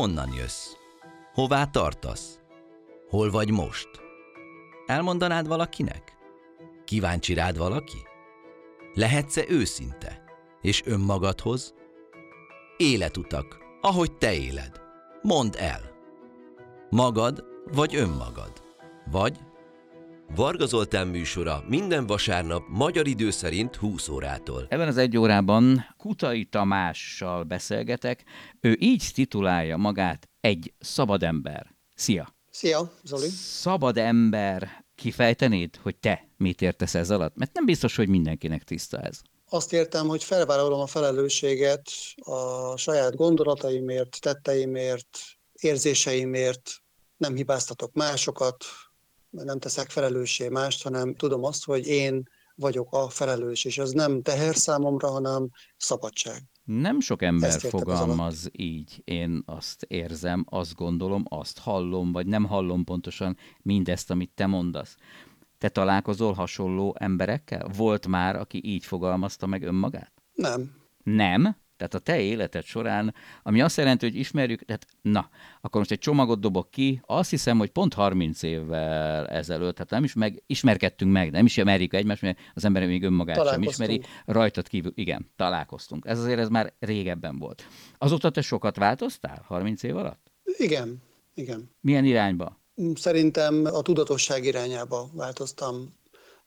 Honnan jössz? Hová tartasz? Hol vagy most? Elmondanád valakinek? Kíváncsi rád valaki? Lehetsz-e őszinte? És önmagadhoz? Életutak, ahogy te éled. Mondd el. Magad vagy önmagad? Vagy Varga Zoltán műsora minden vasárnap magyar idő szerint 20 órától. Ebben az egy órában Kutai Tamással beszélgetek. Ő így titulálja magát egy szabad ember. Szia! Szia, Zoli. Szabad ember. Kifejtenéd, hogy te mit értesz ez alatt? Mert nem biztos, hogy mindenkinek tiszta ez. Azt értem, hogy felvállalom a felelősséget a saját gondolataimért, tetteimért, érzéseimért, nem hibáztatok másokat, nem teszek felelőssé mást, hanem tudom azt, hogy én vagyok a felelős, és ez nem teher számomra, hanem szabadság. Nem sok ember fogalmaz így. Én azt érzem, azt gondolom, azt hallom, vagy nem hallom pontosan mindezt, amit te mondasz. Te találkozol hasonló emberekkel? Volt már, aki így fogalmazta meg önmagát? Nem. Nem. Tehát a te életed során, ami azt jelenti, hogy ismerjük, tehát na, akkor most egy csomagot dobok ki, azt hiszem, hogy pont 30 évvel ezelőtt, tehát nem is meg, ismerkedtünk meg, nem is ismerjük egymást, mert az ember még önmagát sem ismeri, rajtad kívül, igen, találkoztunk. Ez azért ez már régebben volt. Azóta te sokat változtál 30 év alatt? Igen, igen. Milyen irányba? Szerintem a tudatosság irányába változtam.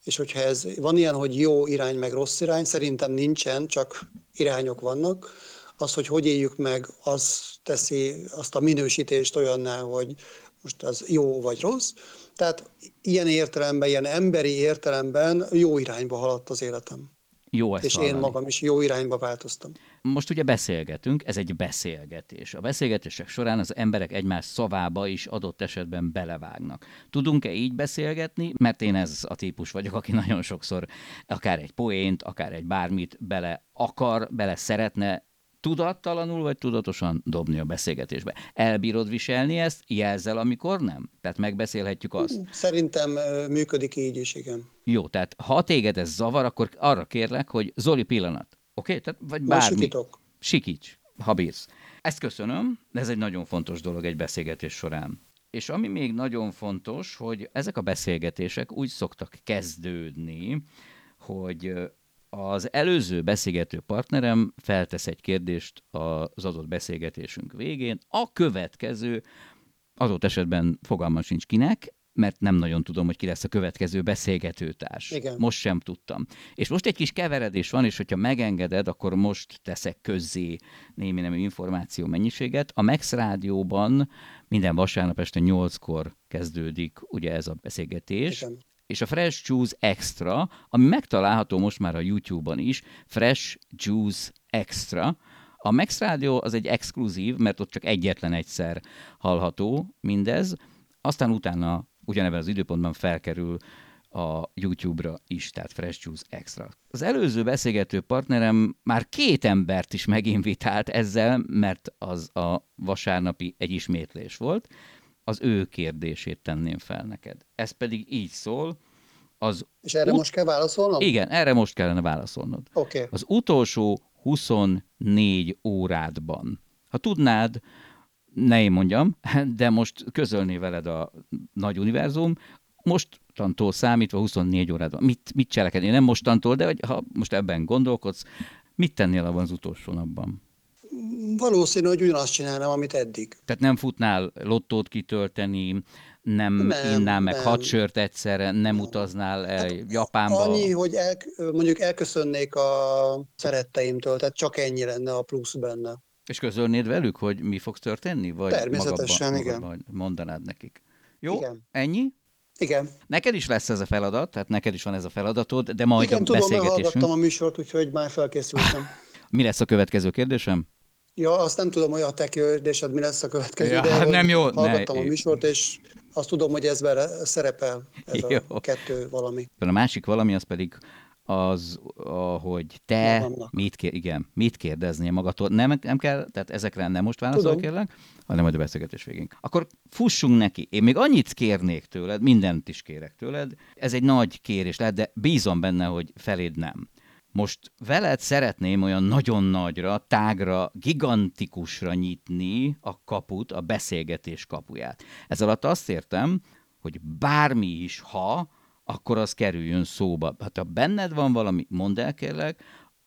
És hogyha ez van ilyen, hogy jó irány meg rossz irány, szerintem nincsen, csak irányok vannak. Az, hogy hogy éljük meg, az teszi azt a minősítést olyanná, hogy most az jó vagy rossz. Tehát ilyen értelemben, ilyen emberi értelemben jó irányba haladt az életem. Jó ezt És én hallani. magam is jó irányba változtam. Most ugye beszélgetünk, ez egy beszélgetés. A beszélgetések során az emberek egymás szavába is adott esetben belevágnak. Tudunk-e így beszélgetni? Mert én ez a típus vagyok, aki nagyon sokszor akár egy poént, akár egy bármit bele akar, bele szeretne tudattalanul vagy tudatosan dobni a beszélgetésbe. Elbírod viselni ezt? Jelzel, amikor nem? Tehát megbeszélhetjük azt. Szerintem ö, működik így is, igen. Jó, tehát ha téged ez zavar, akkor arra kérlek, hogy Zoli pillanat. Oké? Okay? Tehát, vagy bármi. sikítok. Sikíts, ha bírsz. Ezt köszönöm, de ez egy nagyon fontos dolog egy beszélgetés során. És ami még nagyon fontos, hogy ezek a beszélgetések úgy szoktak kezdődni, hogy az előző beszélgető partnerem feltesz egy kérdést az adott beszélgetésünk végén, a következő adott esetben fogalmam sincs kinek, mert nem nagyon tudom, hogy ki lesz a következő beszélgetőtárs. Igen. Most sem tudtam. És most egy kis keveredés van, és hogyha megengeded, akkor most teszek közzé némi nemű információ mennyiséget. A Max Rádióban minden vasárnap este 8-kor kezdődik ugye ez a beszélgetés. Igen. És a Fresh Juice Extra, ami megtalálható most már a YouTube-on is, Fresh Juice Extra, a Max Rádió az egy exkluzív, mert ott csak egyetlen egyszer hallható mindez, aztán utána ugyanebben az időpontban felkerül a YouTube-ra is, tehát Fresh Juice Extra. Az előző beszélgető partnerem már két embert is meginvitált ezzel, mert az a vasárnapi egy ismétlés volt, az ő kérdését tenném fel neked. Ez pedig így szól, az És erre Ut- most kell válaszolnom? igen, erre most kellene válaszolnod. Okay. Az utolsó 24 órádban, ha tudnád, ne én mondjam, de most közölné veled a nagy univerzum, mostantól számítva 24 órádban. Mit, mit cselekedni? Nem mostantól, de ha most ebben gondolkodsz, mit tennél abban az utolsó napban? Valószínű, hogy ugyanazt csinálnám, amit eddig. Tehát nem futnál lottót kitölteni, nem, Nem, innál meg nem. hat sört egyszerre, nem utaznál el Japánba. Annyi, hogy el, mondjuk elköszönnék a szeretteimtől, tehát csak ennyi lenne a plusz benne. És közölnéd velük, hogy mi fog történni? Vagy Természetesen, magadban, igen. magadban mondanád nekik. Jó, Igen. ennyi? Igen. Neked is lesz ez a feladat, tehát neked is van ez a feladatod, de majd Igen, a tudom, beszélgetésünk. hallgattam a műsort, úgyhogy már felkészültem. Mi lesz a következő kérdésem? Ja, azt nem tudom, hogy a te kérdésed mi lesz a következő, Ja, de hát nem jó, hallgattam ne- a műsort, és azt tudom, hogy ez vele szerepel, ez Jó. a kettő valami. A másik valami az pedig az, hogy te Magamnak. mit, kér, igen, mit kérdeznél magadtól. Nem, nem kell, tehát ezekre nem most válaszol, Tudom. kérlek, hanem majd a beszélgetés végén. Akkor fussunk neki. Én még annyit kérnék tőled, mindent is kérek tőled. Ez egy nagy kérés lehet, de bízom benne, hogy feléd nem. Most veled szeretném olyan nagyon nagyra, tágra, gigantikusra nyitni a kaput, a beszélgetés kapuját. Ez alatt azt értem, hogy bármi is, ha, akkor az kerüljön szóba. Hát ha benned van valami, mondd el kérlek,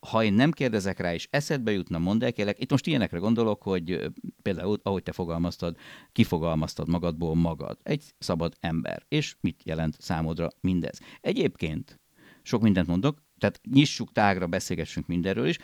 ha én nem kérdezek rá, és eszedbe jutna, mondd el kérlek, itt most ilyenekre gondolok, hogy például, ahogy te fogalmaztad, kifogalmaztad magadból magad. Egy szabad ember. És mit jelent számodra mindez? Egyébként, sok mindent mondok, tehát nyissuk tágra, beszélgessünk mindenről is.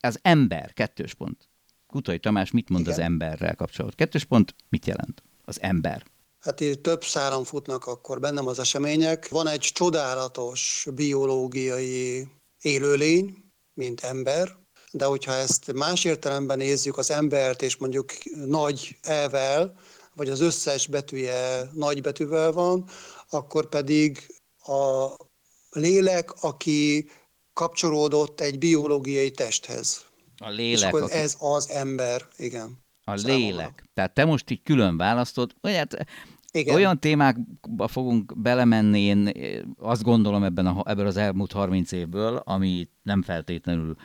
Az ember, kettős pont. Kutai Tamás mit mond Igen. az emberrel kapcsolatban? Kettős pont, mit jelent az ember? Hát itt több száron futnak akkor bennem az események. Van egy csodálatos biológiai élőlény, mint ember, de hogyha ezt más értelemben nézzük az embert, és mondjuk nagy elvel, vagy az összes betűje nagy betűvel van, akkor pedig a lélek, aki kapcsolódott egy biológiai testhez. A lélek. És akkor aki... ez az ember, igen. A számomra. lélek. Tehát te most így külön választod, vagy hát igen. Olyan témákba fogunk belemenni, én azt gondolom ebben, a, ebben az elmúlt 30 évből, ami nem feltétlenül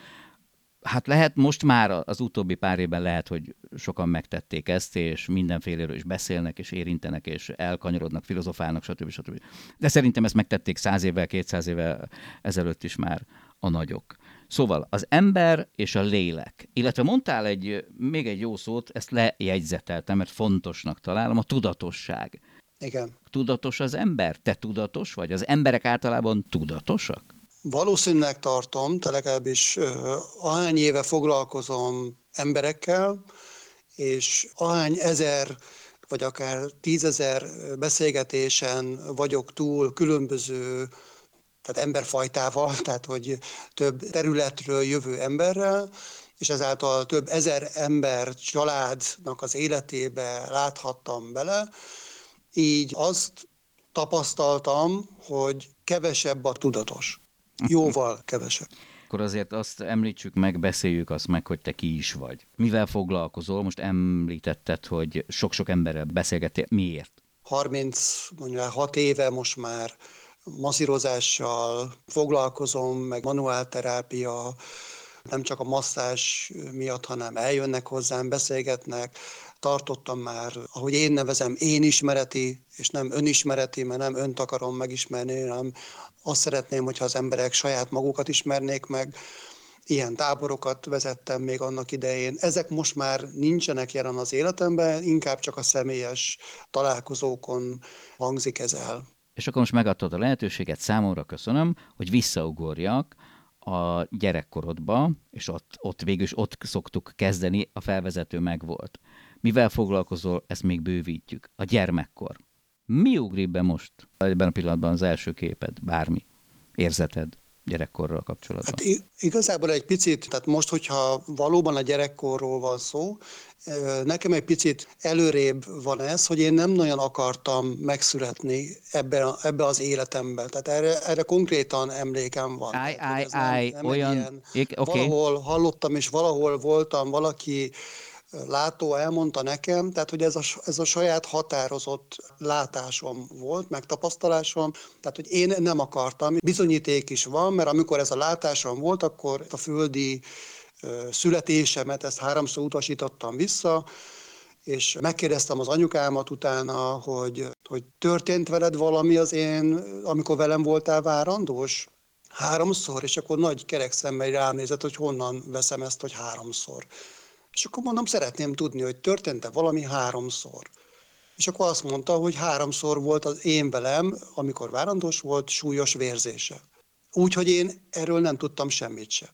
Hát lehet most már az utóbbi pár évben lehet, hogy sokan megtették ezt, és mindenféléről is beszélnek, és érintenek, és elkanyarodnak, filozofálnak, stb. stb. De szerintem ezt megtették száz évvel, kétszáz évvel ezelőtt is már a nagyok. Szóval az ember és a lélek, illetve mondtál egy, még egy jó szót, ezt lejegyzeteltem, mert fontosnak találom, a tudatosság. Igen. Tudatos az ember? Te tudatos vagy? Az emberek általában tudatosak? Valószínűleg tartom, te legalábbis ahány éve foglalkozom emberekkel, és ahány ezer vagy akár tízezer beszélgetésen vagyok túl különböző tehát emberfajtával, tehát hogy több területről jövő emberrel, és ezáltal több ezer ember családnak az életébe láthattam bele, így azt tapasztaltam, hogy kevesebb a tudatos. Jóval kevesebb. Akkor azért azt említsük meg, beszéljük azt meg, hogy te ki is vagy. Mivel foglalkozol? Most említetted, hogy sok-sok emberrel beszélgettél. Miért? 30, mondjuk 6 éve most már masszírozással foglalkozom, meg manuálterápia, nem csak a masszás miatt, hanem eljönnek hozzám, beszélgetnek, tartottam már, ahogy én nevezem, én ismereti, és nem önismereti, mert nem önt akarom megismerni, hanem azt szeretném, hogyha az emberek saját magukat ismernék meg, ilyen táborokat vezettem még annak idején. Ezek most már nincsenek jelen az életemben, inkább csak a személyes találkozókon hangzik ez el. És akkor most megadtad a lehetőséget, számomra köszönöm, hogy visszaugorjak a gyerekkorodba, és ott, ott végül is ott szoktuk kezdeni, a felvezető megvolt. Mivel foglalkozol, ezt még bővítjük. A gyermekkor. Mi ugrik be most ebben a pillanatban az első képed, bármi, érzeted? gyerekkorral kapcsolatban? Hát igazából egy picit, tehát most, hogyha valóban a gyerekkorról van szó, nekem egy picit előrébb van ez, hogy én nem nagyon akartam megszületni ebbe, ebbe az életemben. Tehát erre, erre konkrétan emlékem van. Áj, áj, áj, olyan... Ilyen, okay. Valahol hallottam, és valahol voltam valaki, látó elmondta nekem, tehát hogy ez a, ez a saját határozott látásom volt, megtapasztalásom, tehát hogy én nem akartam. Bizonyíték is van, mert amikor ez a látásom volt, akkor a földi születésemet, ezt háromszor utasítottam vissza, és megkérdeztem az anyukámat utána, hogy, hogy történt veled valami az én, amikor velem voltál várandós? Háromszor, és akkor nagy kerek szemmel rám nézett, hogy honnan veszem ezt, hogy háromszor. És akkor mondom, szeretném tudni, hogy történt-e valami háromszor. És akkor azt mondta, hogy háromszor volt az én velem, amikor várandós volt, súlyos vérzése. Úgyhogy én erről nem tudtam semmit sem.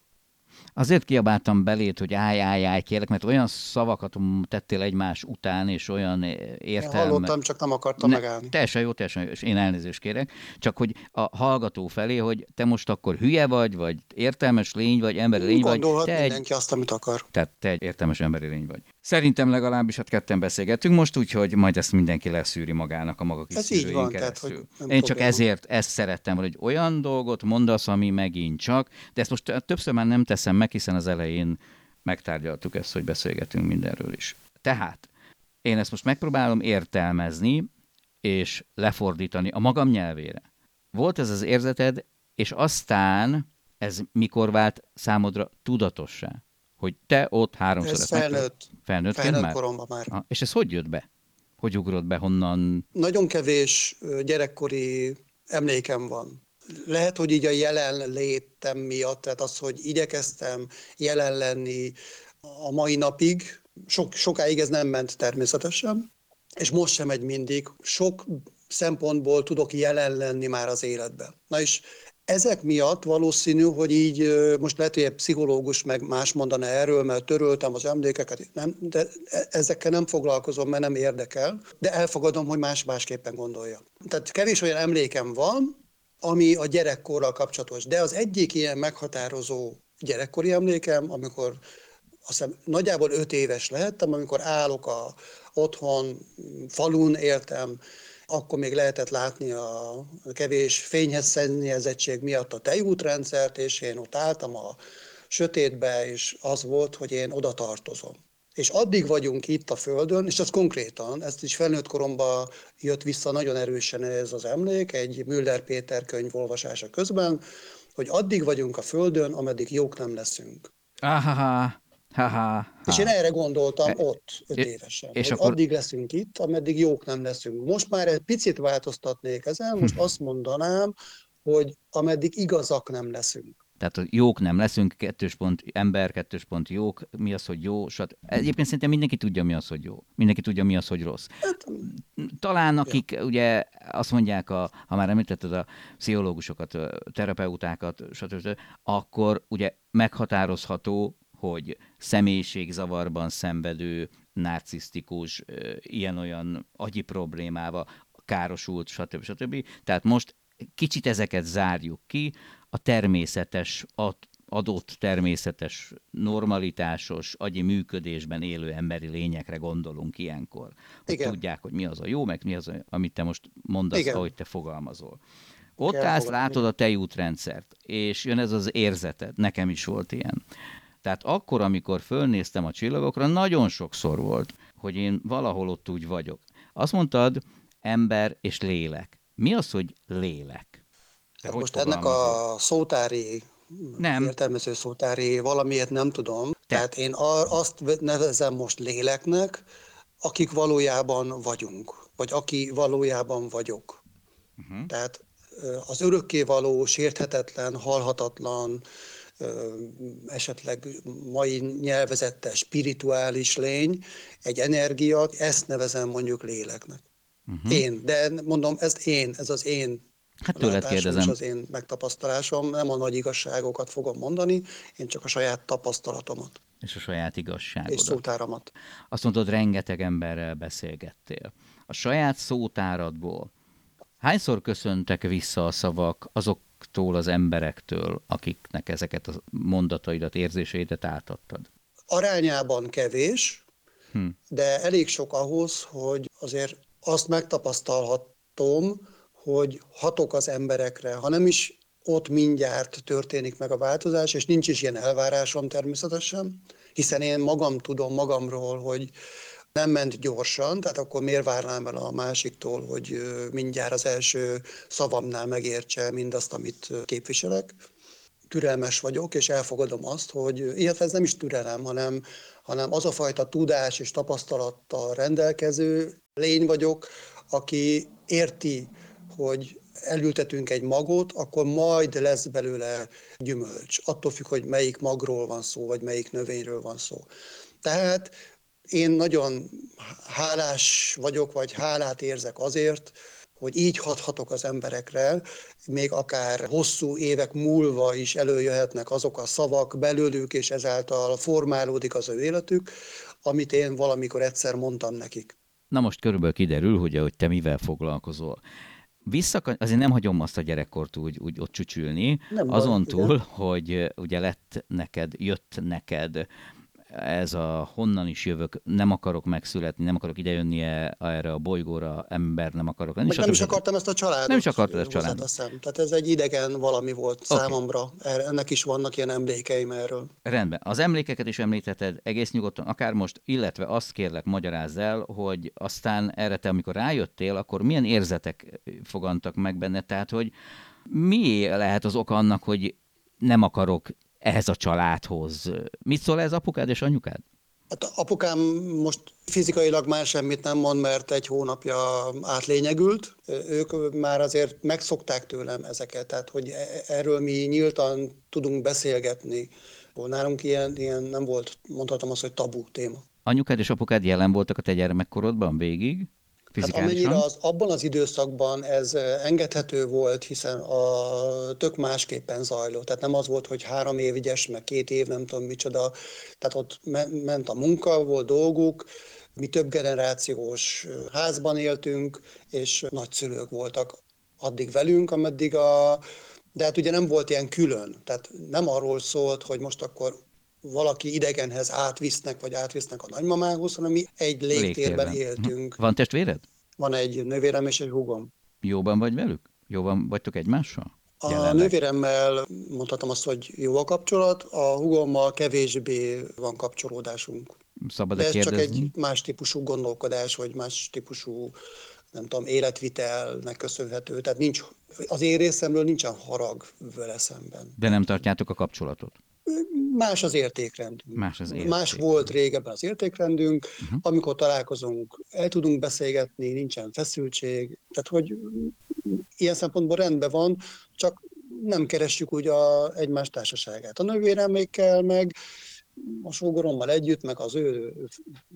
Azért kiabáltam belét, hogy állj, állj, állj, kérlek, mert olyan szavakat tettél egymás után, és olyan értelme... Én hallottam, csak nem akartam ne, megállni. Teljesen jó, teljesen jó, és én elnézést kérek. Csak hogy a hallgató felé, hogy te most akkor hülye vagy, vagy értelmes lény vagy, emberi lény vagy. Gondolhat mindenki egy... azt, amit akar. Tehát te egy értelmes emberi lény vagy. Szerintem legalábbis hát ketten beszélgetünk most, úgyhogy majd ezt mindenki leszűri magának a maga kis Ez így van, keresztül. Tehát, hogy Én csak ezért ezt szerettem, hogy olyan dolgot mondasz, ami megint csak, de ezt most többször már nem teszem meg, hiszen az elején megtárgyaltuk ezt, hogy beszélgetünk mindenről is. Tehát én ezt most megpróbálom értelmezni, és lefordítani a magam nyelvére. Volt ez az érzeted, és aztán Ez mikor vált számodra tudatossá? Hogy te ott háromszor Ez felnőtt, Felnőttként felnőtt már? koromban már. Ah, és ez hogy jött be? Hogy ugrott be, honnan? Nagyon kevés gyerekkori emlékem van. Lehet, hogy így a jelenlétem miatt, tehát az, hogy igyekeztem jelen lenni a mai napig, sok, sokáig ez nem ment természetesen, és most sem megy mindig. Sok szempontból tudok jelen lenni már az életben. Na és ezek miatt valószínű, hogy így most lehet, hogy egy pszichológus meg más mondana erről, mert töröltem az emlékeket, nem, de e- ezekkel nem foglalkozom, mert nem érdekel, de elfogadom, hogy más másképpen gondolja. Tehát kevés olyan emlékem van, ami a gyerekkorral kapcsolatos. De az egyik ilyen meghatározó gyerekkori emlékem, amikor azt hiszem nagyjából öt éves lehettem, amikor állok a otthon, falun éltem, akkor még lehetett látni a kevés fényhez szennyezettség miatt a tejútrendszert, és én ott álltam a sötétbe, és az volt, hogy én oda tartozom. És addig vagyunk itt a Földön, és ez konkrétan, ezt is felnőtt koromban jött vissza nagyon erősen ez az emlék, egy Müller Péter könyv olvasása közben, hogy addig vagyunk a Földön, ameddig jók nem leszünk. Áháhá, ha És én erre gondoltam E- ott, öt és- évesen. és hogy akkor- addig leszünk itt, ameddig jók nem leszünk. Most már egy picit változtatnék ezen, most azt mondanám, hogy ameddig igazak nem leszünk. Tehát a jók nem leszünk, kettős pont ember, kettős pont jók, mi az, hogy jó, sat... Egyébként szerintem mindenki tudja, mi az, hogy jó. Mindenki tudja, mi az, hogy rossz. Talán akik ugye azt mondják, a, ha már említetted a pszichológusokat, a terapeutákat, stb., akkor ugye meghatározható, hogy személyiségzavarban szenvedő, narcisztikus, ilyen-olyan agyi problémával, károsult, stb. stb. Tehát most kicsit ezeket zárjuk ki, a természetes, ad- adott természetes, normalitásos, agyi működésben élő emberi lényekre gondolunk ilyenkor. Hogy Igen. tudják, hogy mi az a jó, meg mi az, a, amit te most mondasz, Igen. ahogy te fogalmazol. Ott Kell állsz, fogadni. látod a tejútrendszert, és jön ez az érzeted, nekem is volt ilyen. Tehát akkor, amikor fölnéztem a csillagokra, nagyon sokszor volt, hogy én valahol ott úgy vagyok. Azt mondtad, ember és lélek. Mi az, hogy lélek? Te Hát hogy most ennek a szótári, Nem. értelmező szótári valamiért nem tudom. Tehát én azt nevezem most léleknek, akik valójában vagyunk, vagy aki valójában vagyok. Uh-huh. Tehát az örökkévaló, sérthetetlen, halhatatlan, esetleg mai nyelvezettel spirituális lény, egy energia, ezt nevezem mondjuk léleknek. Uh-huh. Én, de mondom, ez én, ez az én Hát tőled kérdezem. és az én megtapasztalásom, nem a nagy igazságokat fogom mondani, én csak a saját tapasztalatomat És a saját és igazságodat. szótáramat. Azt mondod, rengeteg emberrel beszélgettél. A saját szótáradból hányszor köszöntek vissza a szavak azoktól az emberektől, akiknek ezeket a mondataidat, érzéseidet átadtad? Arányában kevés, Hm. de elég sok ahhoz, hogy azért azt megtapasztalhatom, hogy hatok az emberekre, ha nem is ott mindjárt történik meg a változás, és nincs is ilyen elvárásom természetesen, hiszen én magam tudom magamról, hogy nem ment gyorsan, tehát akkor miért várnám el a másiktól, hogy mindjárt az első szavamnál megértse mindazt, amit képviselek. Türelmes vagyok, és elfogadom azt, hogy, illetve ez nem is türelem, hanem, hanem az a fajta tudás és tapasztalattal rendelkező lény vagyok, aki érti, hogy elültetünk egy magot, akkor majd lesz belőle gyümölcs. Attól függ, hogy melyik magról van szó, vagy melyik növényről van szó. Tehát én nagyon hálás vagyok, vagy hálát érzek azért, hogy így hathatok az emberekre, még akár hosszú évek múlva is előjöhetnek azok a szavak belőlük, és ezáltal formálódik az ő életük, amit én valamikor egyszer mondtam nekik. Na most körülbelül kiderül, hogy, hogy te mivel foglalkozol. Vissza, azért nem hagyom azt a gyerekkort úgy, úgy ott csücsülni, Nem azon igen. túl, hogy eh, ugye lett neked, jött neked ez a honnan is jövök, nem akarok megszületni, nem akarok idejönni erre a bolygóra, ember nem akarok lenni. Meg nem is akartam ezt a családot. Nem is akartad ezt a családot. hozzáteszem. Tehát ez egy idegen valami volt Oké. számomra. Ennek is vannak ilyen emlékeim erről. Rendben. Az emlékeket is említetted egész nyugodtan, akár most, illetve azt kérlek, magyarázz el, hogy aztán erre te, amikor rájöttél, akkor milyen érzetek fogantak meg benne, tehát, hogy mi lehet az oka annak, hogy nem akarok ehhez a családhoz. Mit szól ez apukád és anyukád? Hát apukám most fizikailag már semmit nem mond, mert egy hónapja átlényegült. Ők már azért megszokták tőlem ezeket, tehát hogy e- erről mi nyíltan tudunk beszélgetni. Nálunk ilyen, ilyen nem volt, mondhatom azt, hogy tabu téma. Anyukád és apukád jelen voltak a te gyermekkorodban végig? Hát amennyire az, abban az időszakban ez engedhető volt, hiszen a tök másképpen zajlott. Tehát nem az volt, hogy három év ügyes, meg két év, nem tudom micsoda. Tehát ott ment a munka, volt dolguk, mi több generációs házban éltünk, és nagyszülők voltak addig velünk, ameddig a... De hát ugye nem volt ilyen külön. Tehát nem arról szólt, hogy most akkor valaki idegenhez átvisznek, vagy átvisznek a nagymamához, hanem mi egy légtérben, légtérben. éltünk. Van testvéred? Van egy nővérem és egy húgom. Jóban vagy velük? Jóban vagytok egymással? A Jelenleg. nővéremmel mondhatom azt, hogy jó a kapcsolat, a húgommal kevésbé van kapcsolódásunk. Szabad De ez kérdezni? csak egy más típusú gondolkodás, vagy más típusú nem tudom, életvitelnek köszönhető. Tehát nincs, az én részemről nincsen harag vele szemben. De nem tartjátok a kapcsolatot? Más az értékrendünk. Más az érték. Más volt régebben az értékrendünk, uh-huh. amikor találkozunk, el tudunk beszélgetni, nincsen feszültség, tehát hogy ilyen szempontból rendben van, csak nem keressük úgy a egymás társaságát. A nővéremékkel meg a sógorommal együtt, meg az ő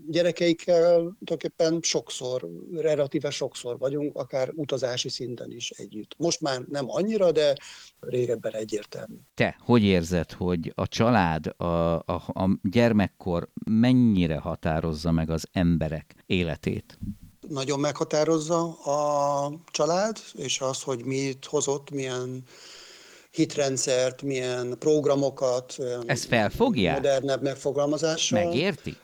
gyerekeikkel tulajdonképpen sokszor, relatíve sokszor vagyunk, akár utazási szinten is együtt. Most már nem annyira, de régebben egyértelmű. Te hogy érzed, hogy a család, a, a, a gyermekkor mennyire határozza meg az emberek életét? Nagyon meghatározza a család, és az, hogy mit hozott, milyen hitrendszert, milyen programokat. Ezt felfogják? Modernebb megfogalmazással. Megértik?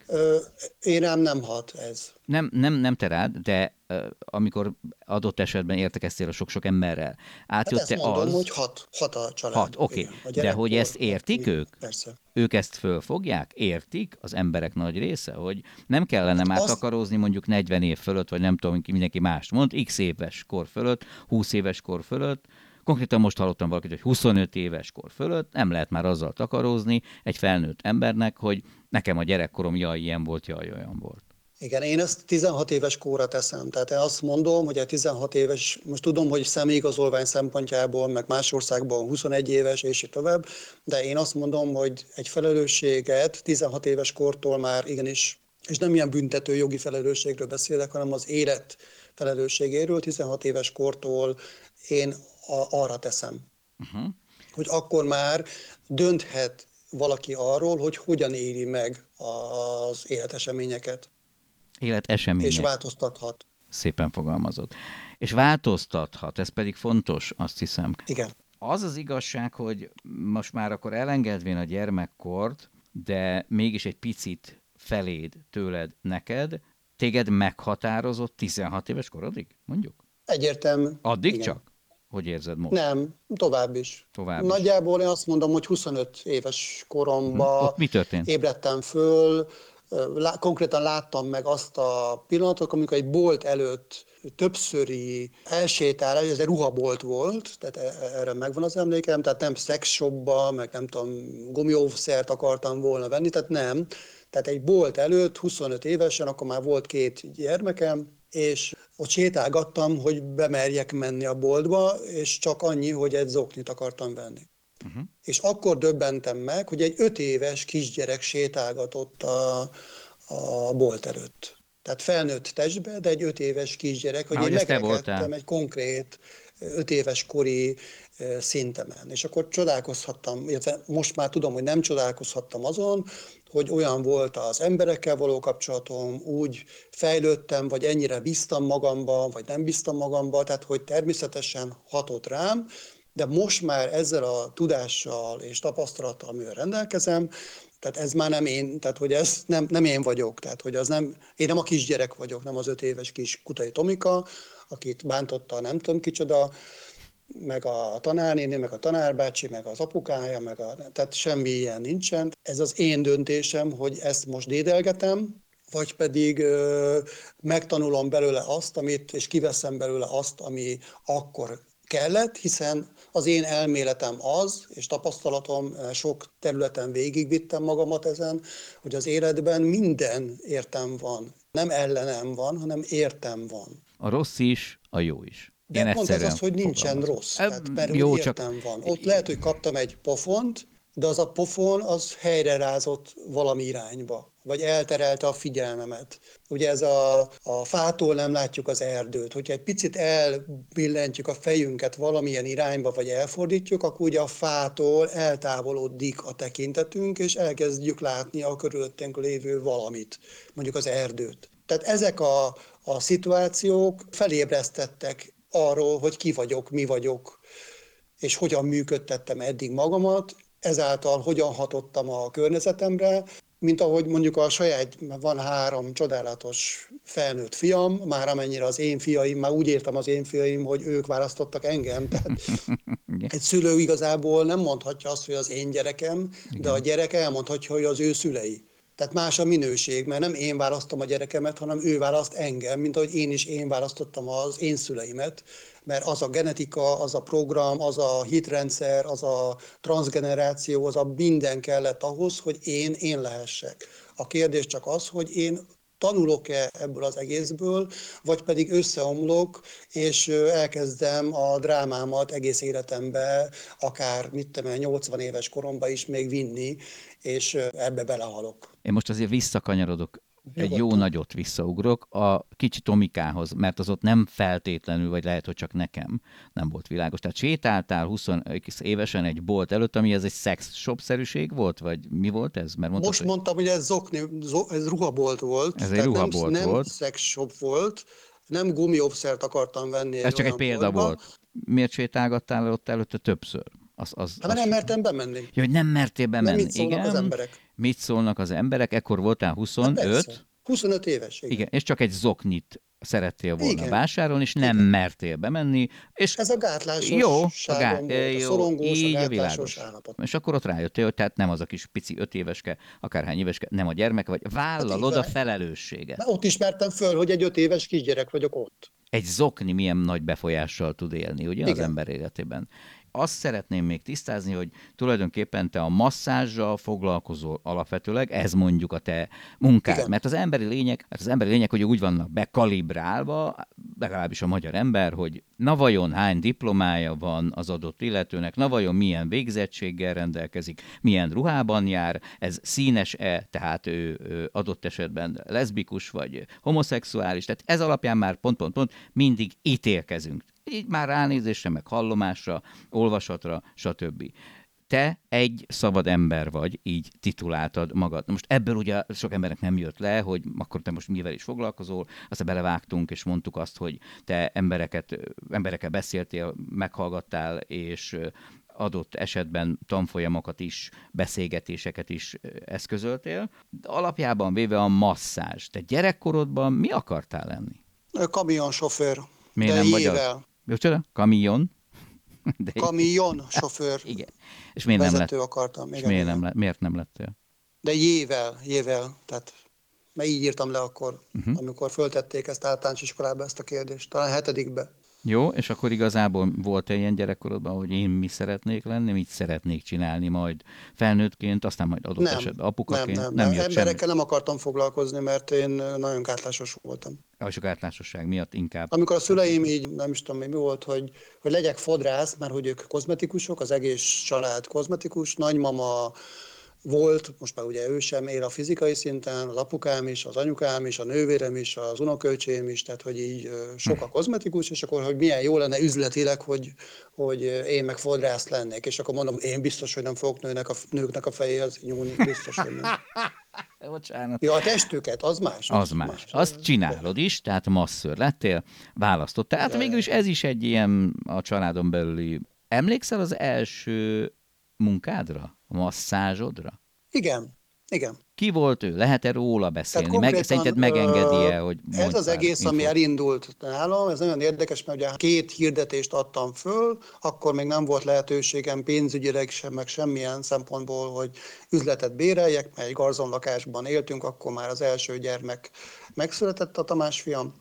Én rám nem hat ez. Nem, nem, nem te rád, de amikor adott esetben értekeztél a sok-sok emberrel, átjött hát mondom, az... hogy hat, hat a család. Hat, oké. Okay. De hogy ezt értik mi? ők? Persze. Ők ezt fölfogják? Értik az emberek nagy része? Hogy nem kellene hát már azt... takarózni mondjuk 40 év fölött, vagy nem tudom, mindenki mást mond, x éves kor fölött, 20 éves kor fölött, Konkrétan most hallottam valakit, hogy 25 éves kor fölött nem lehet már azzal takarózni egy felnőtt embernek, hogy nekem a gyerekkorom jaj, ilyen volt, jaj, olyan volt. Igen, én ezt 16 éves kóra teszem. Tehát én azt mondom, hogy a 16 éves, most tudom, hogy személyigazolvány szempontjából, meg más országban 21 éves, és így tovább, de én azt mondom, hogy egy felelősséget 16 éves kortól már igenis, és nem ilyen büntető jogi felelősségről beszélek, hanem az élet felelősségéről 16 éves kortól én a, arra teszem. Uh-huh. Hogy akkor már dönthet valaki arról, hogy hogyan éli meg az életeseményeket. Életesemények. És változtathat. Szépen fogalmazott. És változtathat, ez pedig fontos, azt hiszem. Igen. Az az igazság, hogy most már akkor elengedvén a gyermekkort, de mégis egy picit feléd, tőled, neked, téged meghatározott 16 éves korodig, mondjuk? Egyértelmű. Addig Igen. csak? Hogy érzed most? Nem, tovább is. Tovább Nagyjából én azt mondom, hogy 25 éves koromban hm? mi történt? ébredtem föl, lá, konkrétan láttam meg azt a pillanatot, amikor egy bolt előtt többszöri elsétálás, ez egy ruhabolt volt, tehát e, e, erre megvan az emlékem, tehát nem szexshopba, meg nem tudom, gumiószert akartam volna venni, tehát nem. Tehát egy bolt előtt, 25 évesen, akkor már volt két gyermekem, és ott sétálgattam, hogy bemerjek menni a boltba, és csak annyi, hogy egy zoknit akartam venni. Uh-huh. És akkor döbbentem meg, hogy egy öt éves kisgyerek sétálgatott a, a bolt előtt. Tehát felnőtt testbe, de egy öt éves kisgyerek, hogy Há, én megrekedtem egy konkrét öt éves kori szintemen. És akkor csodálkozhattam, illetve most már tudom, hogy nem csodálkozhattam azon, hogy olyan volt az emberekkel való kapcsolatom, úgy fejlődtem, vagy ennyire bíztam magamba, vagy nem bíztam magamba, tehát hogy természetesen hatott rám, de most már ezzel a tudással és tapasztalattal, amivel rendelkezem, tehát ez már nem én, tehát hogy ez nem, nem én vagyok, tehát hogy az nem, én nem a kisgyerek vagyok, nem az öt éves kis Kutai Tomika, akit bántotta nem tudom kicsoda, meg a tanárnéni, meg a tanárbácsi, meg az apukája, meg a, tehát semmi ilyen nincsen. Ez az én döntésem, hogy ezt most dédelgetem, vagy pedig ö, megtanulom belőle azt, amit, és kiveszem belőle azt, ami akkor kellett, hiszen az én elméletem az, és tapasztalatom, sok területen végigvittem magamat ezen, hogy az életben minden értem van. Nem ellenem van, hanem értem van. A rossz is, a jó is. De Én pont ez az, hogy nincsen fogalmazom. rossz. Tehát, mert jó, úgy csak értem van. Ott lehet, hogy kaptam egy pofont, de az a pofon az helyre rázott valami irányba, vagy elterelte a figyelmemet. Ugye ez a, a fától nem látjuk az erdőt. Hogyha egy picit elbillentjük a fejünket valamilyen irányba, vagy elfordítjuk, akkor ugye a fától eltávolodik a tekintetünk, és elkezdjük látni a körülöttünk lévő valamit, mondjuk az erdőt. Tehát ezek a, a szituációk felébresztettek arról, hogy ki vagyok, mi vagyok, és hogyan működtettem eddig magamat, ezáltal hogyan hatottam a környezetemre, mint ahogy mondjuk a saját, van három csodálatos felnőtt fiam, már amennyire az én fiaim, már úgy értem az én fiaim, hogy ők választottak engem, tehát egy szülő igazából nem mondhatja azt, hogy az én gyerekem, de a gyerek elmondhatja, hogy az ő szülei. Tehát más a minőség, mert nem én választom a gyerekemet, hanem ő választ engem, mint ahogy én is én választottam az én szüleimet, mert az a genetika, az a program, az a hitrendszer, az a transgeneráció, az a minden kellett ahhoz, hogy én én lehessek. A kérdés csak az, hogy én tanulok-e ebből az egészből, vagy pedig összeomlok, és elkezdem a drámámat egész életembe, akár mit tudom, 80 éves koromba is még vinni, és ebbe belehalok. Én most azért visszakanyarodok egy jó Nyugodtan. nagyot visszaugrok a kicsi Tomikához, mert az ott nem feltétlenül, vagy lehet, hogy csak nekem nem volt világos. Tehát sétáltál 20 évesen egy bolt előtt, ami ez egy sex shop-szerűség volt, vagy mi volt ez? Mert mondtad, Most hogy mondtam, hogy ez, zokni, zo, ez ruhabolt volt. Ez egy ruhabolt nem, volt. Nem sex shop volt, nem gumiobszert akartam venni. ez csak egy példa boltba. volt. Miért sétálgattál ott előtte többször? Az, az, Hát mert nem mertem bemenni. Ja, hogy nem mertél bemenni. mit szólnak Igen. az emberek. Mit szólnak az emberek? Ekkor voltál 25, Hát persze. 25 éves, igen. igen, és csak egy zoknit szerettél volna Igen. vásárolni, és nem mertél bemenni, és Ez a gátlásosságom Jó, a volt, gá- a jó, szorongós, így a a gátlásos világos. állapot. És akkor ott rájöttél, hogy tehát nem az a kis pici öt éveske, akárhány éveske, nem a gyermek, vagy vállalod Hát a felelősséget. Ott ismertem föl, hogy egy öt éves kisgyerek vagyok ott. Egy zokni milyen nagy befolyással tud élni, ugye, az Igen. ember életében. Azt szeretném még tisztázni, hogy tulajdonképpen te a masszázsal foglalkozol alapvetőleg, ez mondjuk a te munkád. Igen. Mert az emberi lények, hát az emberi lények, hogy úgy vannak bekalibrálva, legalábbis a magyar ember, hogy na vajon hány diplomája van az adott illetőnek, na vajon milyen végzettséggel rendelkezik, milyen ruhában jár, ez színes-e, tehát ő, ő adott esetben leszbikus vagy homoszexuális, tehát ez alapján már pont-pont-pont mindig ítélkezünk. Így már ránézésre, meg hallomásra, olvasatra, stb. Te egy szabad ember vagy, így tituláltad magad. Na most ebből ugye sok embernek nem jött le, hogy akkor te most mivel is foglalkozol, aztán belevágtunk, és mondtuk azt, hogy te embereket, emberekkel beszéltél, meghallgattál, és adott esetben tanfolyamokat is, beszélgetéseket is eszközöltél. De alapjában véve a masszázs. Te gyerekkorodban mi akartál lenni? Kamionsofőr. Miért de nem jével. magyar? Micsoda? Kamion? De Kamionsofőr. igen. És miért nem lett? Akartam. És Igen, miért, igen. nem lett? miért nem lettél? De jével, jével. Tehát mert így írtam le akkor, uh-huh. amikor föltették ezt általános iskolába ezt a kérdést. Talán hetedikbe. Jó, és akkor igazából volt-e ilyen gyerekkorodban, hogy én mi szeretnék lenni, mit szeretnék csinálni majd felnőttként, aztán majd adott Nem, esetben nem, apukaként? nem, nem nem. semmi. Emberekkel nem akartam foglalkozni, mert én nagyon gátlásos voltam. A sok átlásosság miatt inkább. Amikor a szüleim így, nem is tudom, mi volt, hogy, hogy legyek fodrász, mert hogy ők kozmetikusok, az egész család kozmetikus, nagymama volt, most már ugye ő sem él a fizikai szinten, az apukám is, az anyukám is, a nővérem is, az unokölcsém is, tehát hogy így sok a kozmetikus, és akkor, hogy milyen jó lenne üzletileg, hogy, hogy én meg fodrász lennék, és akkor mondom, én biztos, hogy nem fogok nőnek a, nőknek a fejéhez nyúlni, biztos, hogy nem. Bocsánat. Ja, a testüket, az más. Az más. Azt csinálod is, tehát masször lettél, választottál. Hát végül is ez is egy ilyen a családon belüli... Emlékszel az első munkádra? A masszázsodra? Igen, igen. Ki volt ő? Lehet-e róla beszélni? Meg, szerinted megengedi-e, hogy Ez az egész, ami infót? elindult nálam, ez nagyon érdekes, mert ugye két hirdetést adtam föl, akkor még nem volt lehetőségem pénzügyileg sem, meg semmilyen szempontból, hogy üzletet béreljek, mert egy garzonlakásban éltünk, akkor már az első gyermek megszületett a Tamás fiam.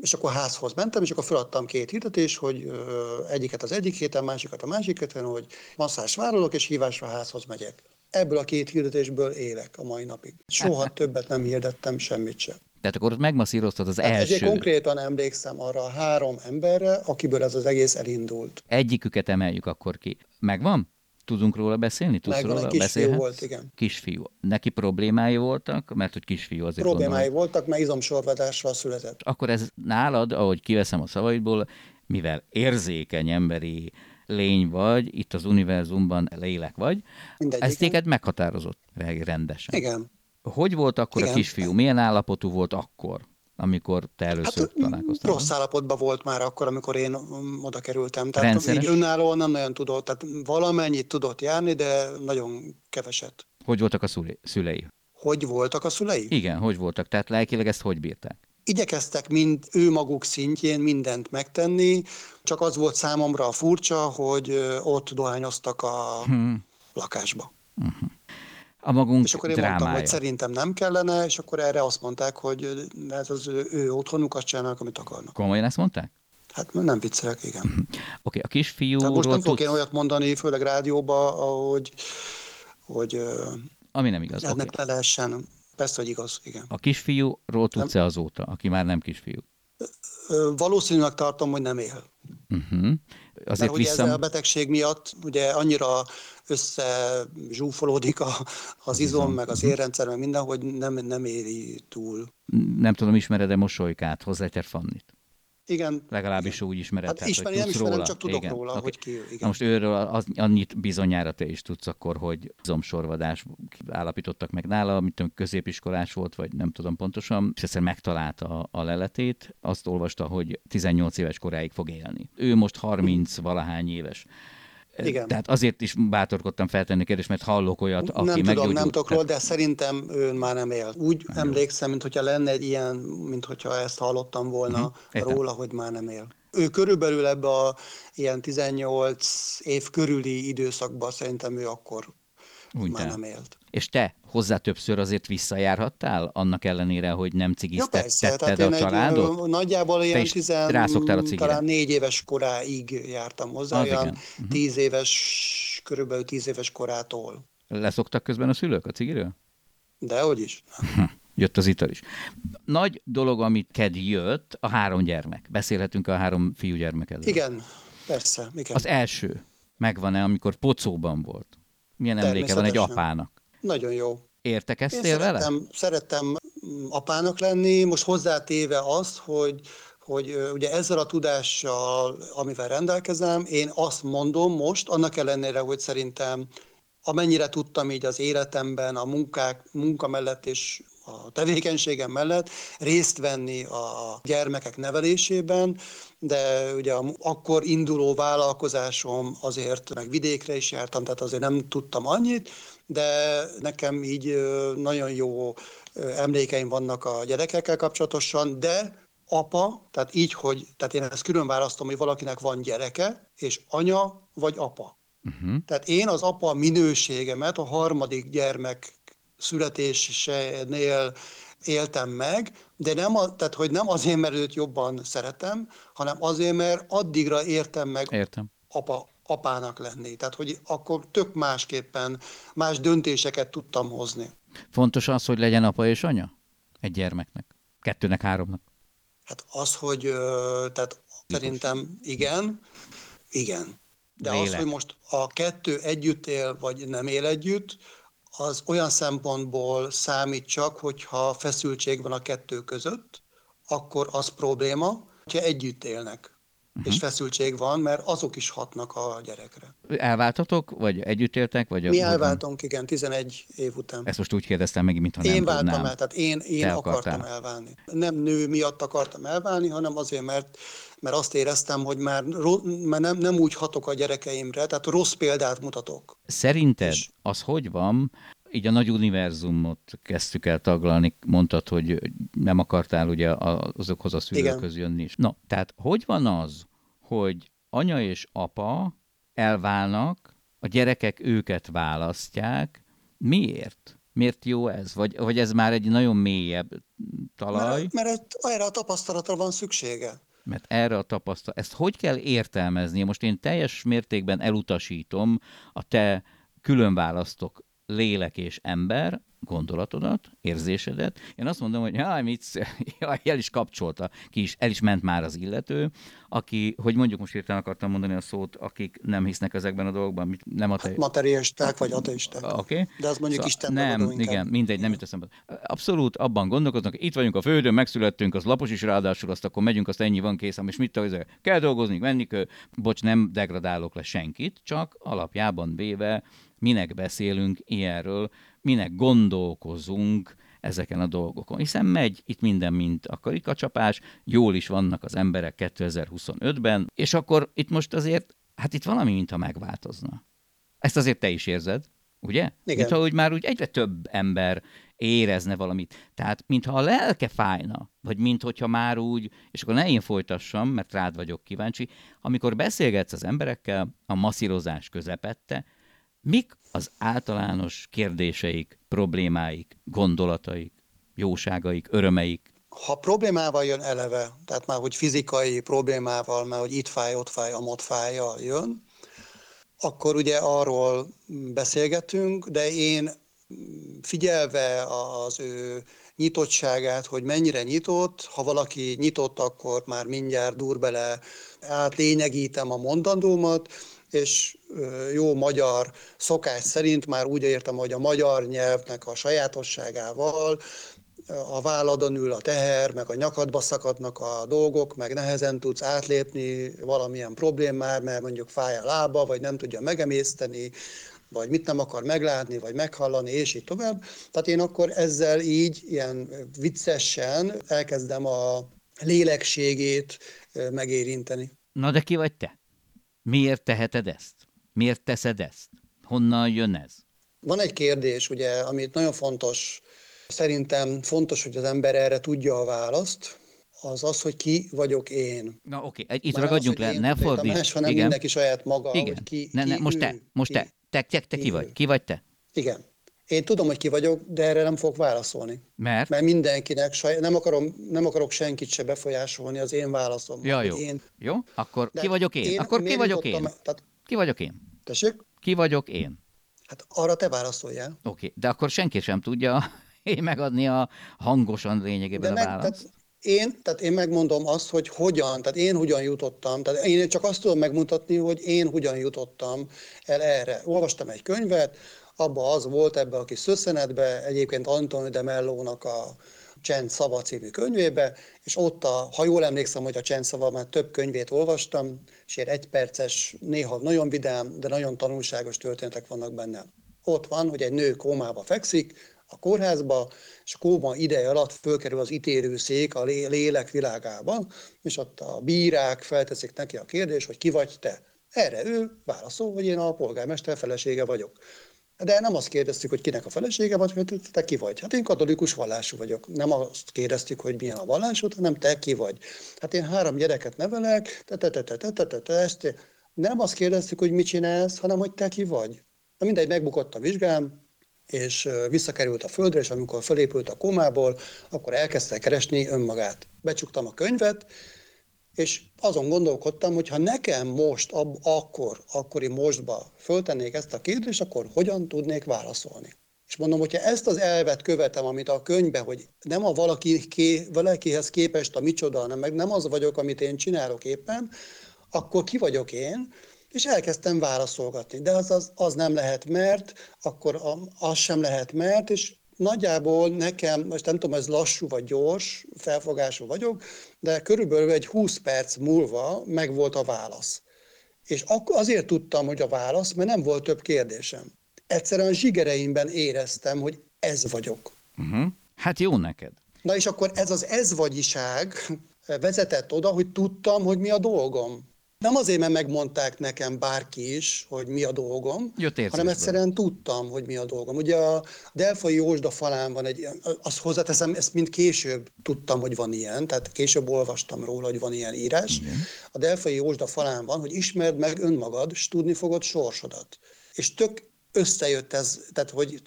És akkor házhoz mentem, és akkor feladtam két hirdetést, hogy ö, egyiket az egyik héten, másikat a másik héten, hogy masszás vállalok, és hívásra házhoz megyek. Ebből a két hirdetésből élek a mai napig. Soha többet nem hirdettem semmit sem. Tehát akkor ott megmasszíroztad az Hát első. ezért konkrétan emlékszem arra a három emberre, akiből ez az egész elindult. Egyiküket emeljük akkor ki. Megvan? Tudunk róla beszélni? Tudsz Megvan, róla kisfiú volt, igen. Kisfiú. Neki problémái voltak, mert hogy kisfiú azért Problémái gondolom. voltak, mert izomsorvadással született. Akkor ez nálad, ahogy kiveszem a szavaidból, mivel érzékeny emberi lény vagy, itt az univerzumban lélek vagy, ez téged meghatározott rendesen. Igen. Hogy volt akkor a Igen. kisfiú? Milyen állapotú volt akkor, amikor te először Hát találkoztál? rossz állapotban volt már akkor, amikor én mm, oda kerültem. Tehát Rendszeres? így önállóan nem nagyon tudott, tehát valamennyit tudott járni, de nagyon keveset. Hogy voltak a szülei? Hogy voltak a szülei? Igen, hogy voltak? Tehát lelkileg ezt hogy bírták? Igyekeztek mind ő maguk szintjén mindent megtenni, csak az volt számomra a furcsa, hogy ott dohányoztak a Hmm. lakásba. A magunk És akkor én mondtam, drámája. hogy szerintem nem kellene, és akkor erre azt mondták, hogy ez az ő, ő otthonuk, azt csinálnak, amit akarnak. Komolyan ezt mondták? Hát nem viccelek, igen. Oké, a kisfiúról Tehát most nem tudsz, én olyat mondani, főleg rádióba, hogy ö, ami nem igaz. Ennek le lehessen. Persze, hogy igaz, igen. A kisfiúról tudsz-e azóta, aki már nem kisfiú? Valószínűleg tartom, hogy nem él. Uh-huh. Azért Mert ugye vissza... ezzel a betegség miatt ugye annyira összezsúfolódik a, az izom, meg Mhm. az érrendszer, meg minden, hogy nem, nem éri túl. Nem tudom, ismered-e Mosolykát, hozzáter Fannit? Igen, Legalábbis úgy ismered. hát tehát, ismeri, hogy nem ismerem, róla. csak tudok Igen. róla, Oké. hogy ki ő. Na Igen. most őről az, annyit bizonyára te is tudsz akkor, hogy izomsorvadás állapítottak meg nála, mint tudom, középiskolás volt, vagy nem tudom pontosan, és egyszer megtalálta a, a leletét, azt olvasta, hogy 18 éves koráig fog élni. Ő most 30 valahány éves. Igen. Tehát azért is bátorkodtam feltenni kérdést, mert hallok olyat, aki nem tudom, meggyógyult. nem tudok róla, de szerintem ő már nem él. Úgy emlékszem, mint hogyha lenne egy ilyen, mint hogyha ezt hallottam volna értem. róla, hogy már nem él. Ő körülbelül ebbe a ilyen 18 év körüli időszakban szerintem ő akkor Úgy már nem élt. És te hozzá többször azért visszajárhattál, annak ellenére, hogy nem Ja, cigiztetted tehát a egy, családot? ö, nagyjából ilyen tizen, a cigire. talán négy éves koráig jártam hozzá, Az olyan igen. Mhm. tíz éves, körülbelül tíz éves korától. Leszoktak közben a szülők a cigiről? De hogy is? Jött az ital is. Nagy dolog, amit ked jött, a három gyermek. Beszélhetünk a három fiúgyermekedről. Igen, persze, igen. Az első megvan-e, amikor pocóban volt? Milyen emléke van egy apának? Nagyon jó. Én Értekeztél vele? szerettem, szerettem mm, apának lenni, most hozzátéve azt, hogy, hogy ugye ezzel a tudással, amivel rendelkezem, én azt mondom most, annak ellenére, hogy szerintem amennyire tudtam így az életemben, a munkák, munka mellett és a tevékenységem mellett részt venni a gyermekek nevelésében, de ugye a- akkor induló vállalkozásom azért, meg vidékre is jártam, tehát azért nem tudtam annyit, de nekem így nagyon jó emlékeim vannak a gyerekekkel kapcsolatosan, de apa, tehát így, hogy, tehát én ezt külön választom, hogy valakinek van gyereke, és anya vagy apa. Uh-huh. Tehát én az apa minőségemet a harmadik gyermek születésénél éltem meg, de nem, a, tehát, hogy nem azért, mert őt jobban szeretem, hanem azért, mert addigra értem meg Értem. apa, apának lenni. Tehát, hogy akkor tök másképpen, más döntéseket tudtam hozni. Fontos az, hogy legyen apa és anya? Egy gyermeknek. Kettőnek, háromnak. Hát az, hogy tehát szerintem igen, igen. De az, Lélek. hogy most a kettő együtt él, vagy nem él együtt, az olyan szempontból számít csak, hogyha feszültség van a kettő között, akkor az probléma, hogyha együtt élnek, és feszültség van, mert azok is hatnak a gyerekre. Elváltatok, vagy együtt éltek? Vagy Mi elváltunk, igen, 11 év után. Ezt most úgy kérdeztem meg, mintha nem Én váltam tudnám. el, tehát én, én Te akartam akartál. elválni. Nem nő miatt akartam elválni, hanem azért, mert, mert azt éreztem, hogy már, már nem, nem úgy hatok a gyerekeimre, tehát rossz példát mutatok. Szerinted És- az hogy van, így a nagy univerzumot kezdtük el taglalni, mondtad, hogy nem akartál ugye azokhoz a szülőkhöz jönni is. No, tehát hogy van az, hogy anya és apa elválnak, a gyerekek őket választják, miért? Miért jó ez? Vagy, vagy ez már egy nagyon mélyebb talaj? Mert, mert erre a tapasztalatra van szüksége. Mert erre a tapasztalat, ezt hogy kell értelmezni? Most én teljes mértékben elutasítom a te külön választok lélek és ember gondolatodat, érzésedet. Én azt mondom, hogy jaj, mit, jaj, el is kapcsolta, ki is, el is ment már az illető, aki, hogy mondjuk most értem akartam mondani a szót, akik nem hisznek ezekben a dolgokban, nem Hát materialisták vagy ateisták. Oké. Okay. De az mondjuk szóval Isten Nem, igen, mindegy, nem jut eszembe. Abszolút abban gondolkoznak, itt vagyunk a földön, megszülettünk, az lapos is ráadásul, azt akkor megyünk, azt ennyi van kész, és mit tudja, kell dolgozni, menni, bocs, nem degradálok le senkit, csak alapjában véve minek beszélünk ilyenről, minek gondolkozunk ezeken a dolgokon. Hiszen megy itt minden, mint a karikacsapás, jól is vannak az emberek 2025-ben, és akkor itt most azért, hát itt valami, mintha megváltozna. Ezt azért te is érzed, ugye? Igen. Mintha úgy már úgy egyre több ember érezne valamit. Tehát, mintha a lelke fájna, vagy mintha már úgy, és akkor ne én folytassam, mert rád vagyok kíváncsi, amikor beszélgetsz az emberekkel a masszírozás közepette, Mik az általános kérdéseik, problémáik, gondolataik, jóságaik, örömeik? Ha problémával jön eleve, tehát már hogy fizikai problémával, mert hogy itt fáj, ott fáj, amott fája jön, akkor ugye arról beszélgetünk, de én figyelve az ő nyitottságát, hogy mennyire nyitott, ha valaki nyitott, akkor már mindjárt dur bele, átlényegítem a mondandómat, és jó magyar szokás szerint már úgy értem, hogy a magyar nyelvnek a sajátosságával a válladon ül a teher, meg a nyakadba szakadnak a dolgok, meg nehezen tudsz átlépni valamilyen problémát, mert mondjuk fáj a lába, vagy nem tudja megemészteni, vagy mit nem akar meglátni, vagy meghallani, és így tovább. Tehát én akkor ezzel így ilyen viccesen elkezdem a lélekségét megérinteni. Na de ki vagy te? Miért teheted ezt? Miért teszed ezt? Honnan jön ez? Van egy kérdés, ugye, amit nagyon fontos, szerintem fontos, hogy az ember erre tudja a választ, az az, hogy ki vagyok én. Na oké, okay. itt Már ragadjunk az, le, ne fordíts. Más, hanem Igen. mindenki saját maga, Igen. hogy ki, ne, ne, ki most ő, te, most ki, te, te, te, te ki, ki vagy? Ki vagy te? Igen. Én tudom, hogy ki vagyok, de erre nem fogok válaszolni. Mert? Mert mindenkinek, saj, nem, akarom, nem akarok senkit se befolyásolni az én válaszom. Ja, jó. Én... Jó, akkor de ki vagyok én? én akkor ki vagyok én? Tehát... Ki vagyok én? Tessék? Ki vagyok én? Hát arra te válaszoljál. Oké, okay. de akkor senki sem tudja én megadni a hangosan lényegében de a választ. Tehát én, tehát én megmondom azt, hogy hogyan, tehát én hogyan jutottam, tehát én csak azt tudom megmutatni, hogy én hogyan jutottam el erre. Olvastam egy könyvet, abba az volt ebbe a kis szösszenetbe, egyébként Antonio de Mellónak a Csend szava című könyvébe, és ott, a, ha jól emlékszem, hogy a Csend szava, már több könyvét olvastam, és egy egyperces, néha nagyon vidám, de nagyon tanulságos történetek vannak benne. Ott van, hogy egy nő kómába fekszik, a kórházba, és kóma ideje alatt fölkerül az ítélőszék a lélek világába, és ott a bírák felteszik neki a kérdést, hogy ki vagy te. Erre ő válaszol, hogy én a polgármester felesége vagyok de nem azt kérdeztük, hogy kinek a felesége vagy, hogy te ki vagy. Hát én katolikus vallású vagyok. Nem azt kérdeztük, hogy milyen a vallásod, hanem te ki vagy. Hát én három gyereket nevelek, te te te te te te te, te ezt. Nem azt kérdeztük, hogy mit csinálsz, hanem hogy te ki vagy. Na mindegy, megbukott a vizsgám, és visszakerült a földre, és amikor felépült a komából, akkor elkezdte keresni önmagát. Becsuktam a könyvet, és azon gondolkodtam, hogy ha nekem most, ab, akkor, akkori mostba föltennék ezt a kérdést, akkor hogyan tudnék válaszolni. És mondom, hogyha ezt az elvet követem, amit a könyvben, hogy nem a valaki, ké, valakihez képest a micsoda, hanem meg nem az vagyok, amit én csinálok éppen, akkor ki vagyok én, és elkezdtem válaszolgatni. De az, az, az nem lehet, mert, akkor az sem lehet, mert, és nagyjából nekem, most nem tudom, ez lassú vagy gyors felfogású vagyok, de körülbelül egy 20 perc múlva megvolt a válasz. És akkor azért tudtam, hogy a válasz, mert nem volt több kérdésem. Egyszerűen zsigereimben éreztem, hogy ez vagyok. Uh-huh. Hát jó neked. Na és akkor ez az ez vagyiság vezetett oda, hogy tudtam, hogy mi a dolgom. Nem azért, mert megmondták nekem bárki is, hogy mi a dolgom, hanem egyszerűen tudtam, hogy mi a dolgom. Ugye a Delfai Jósda falán van egy, azt hozzáteszem, ezt mind később tudtam, hogy van ilyen, tehát később olvastam róla, hogy van ilyen írás. Igen. A Delfai Jósda falán van, hogy ismerd meg önmagad, és tudni fogod sorsodat. És tök összejött ez, tehát hogy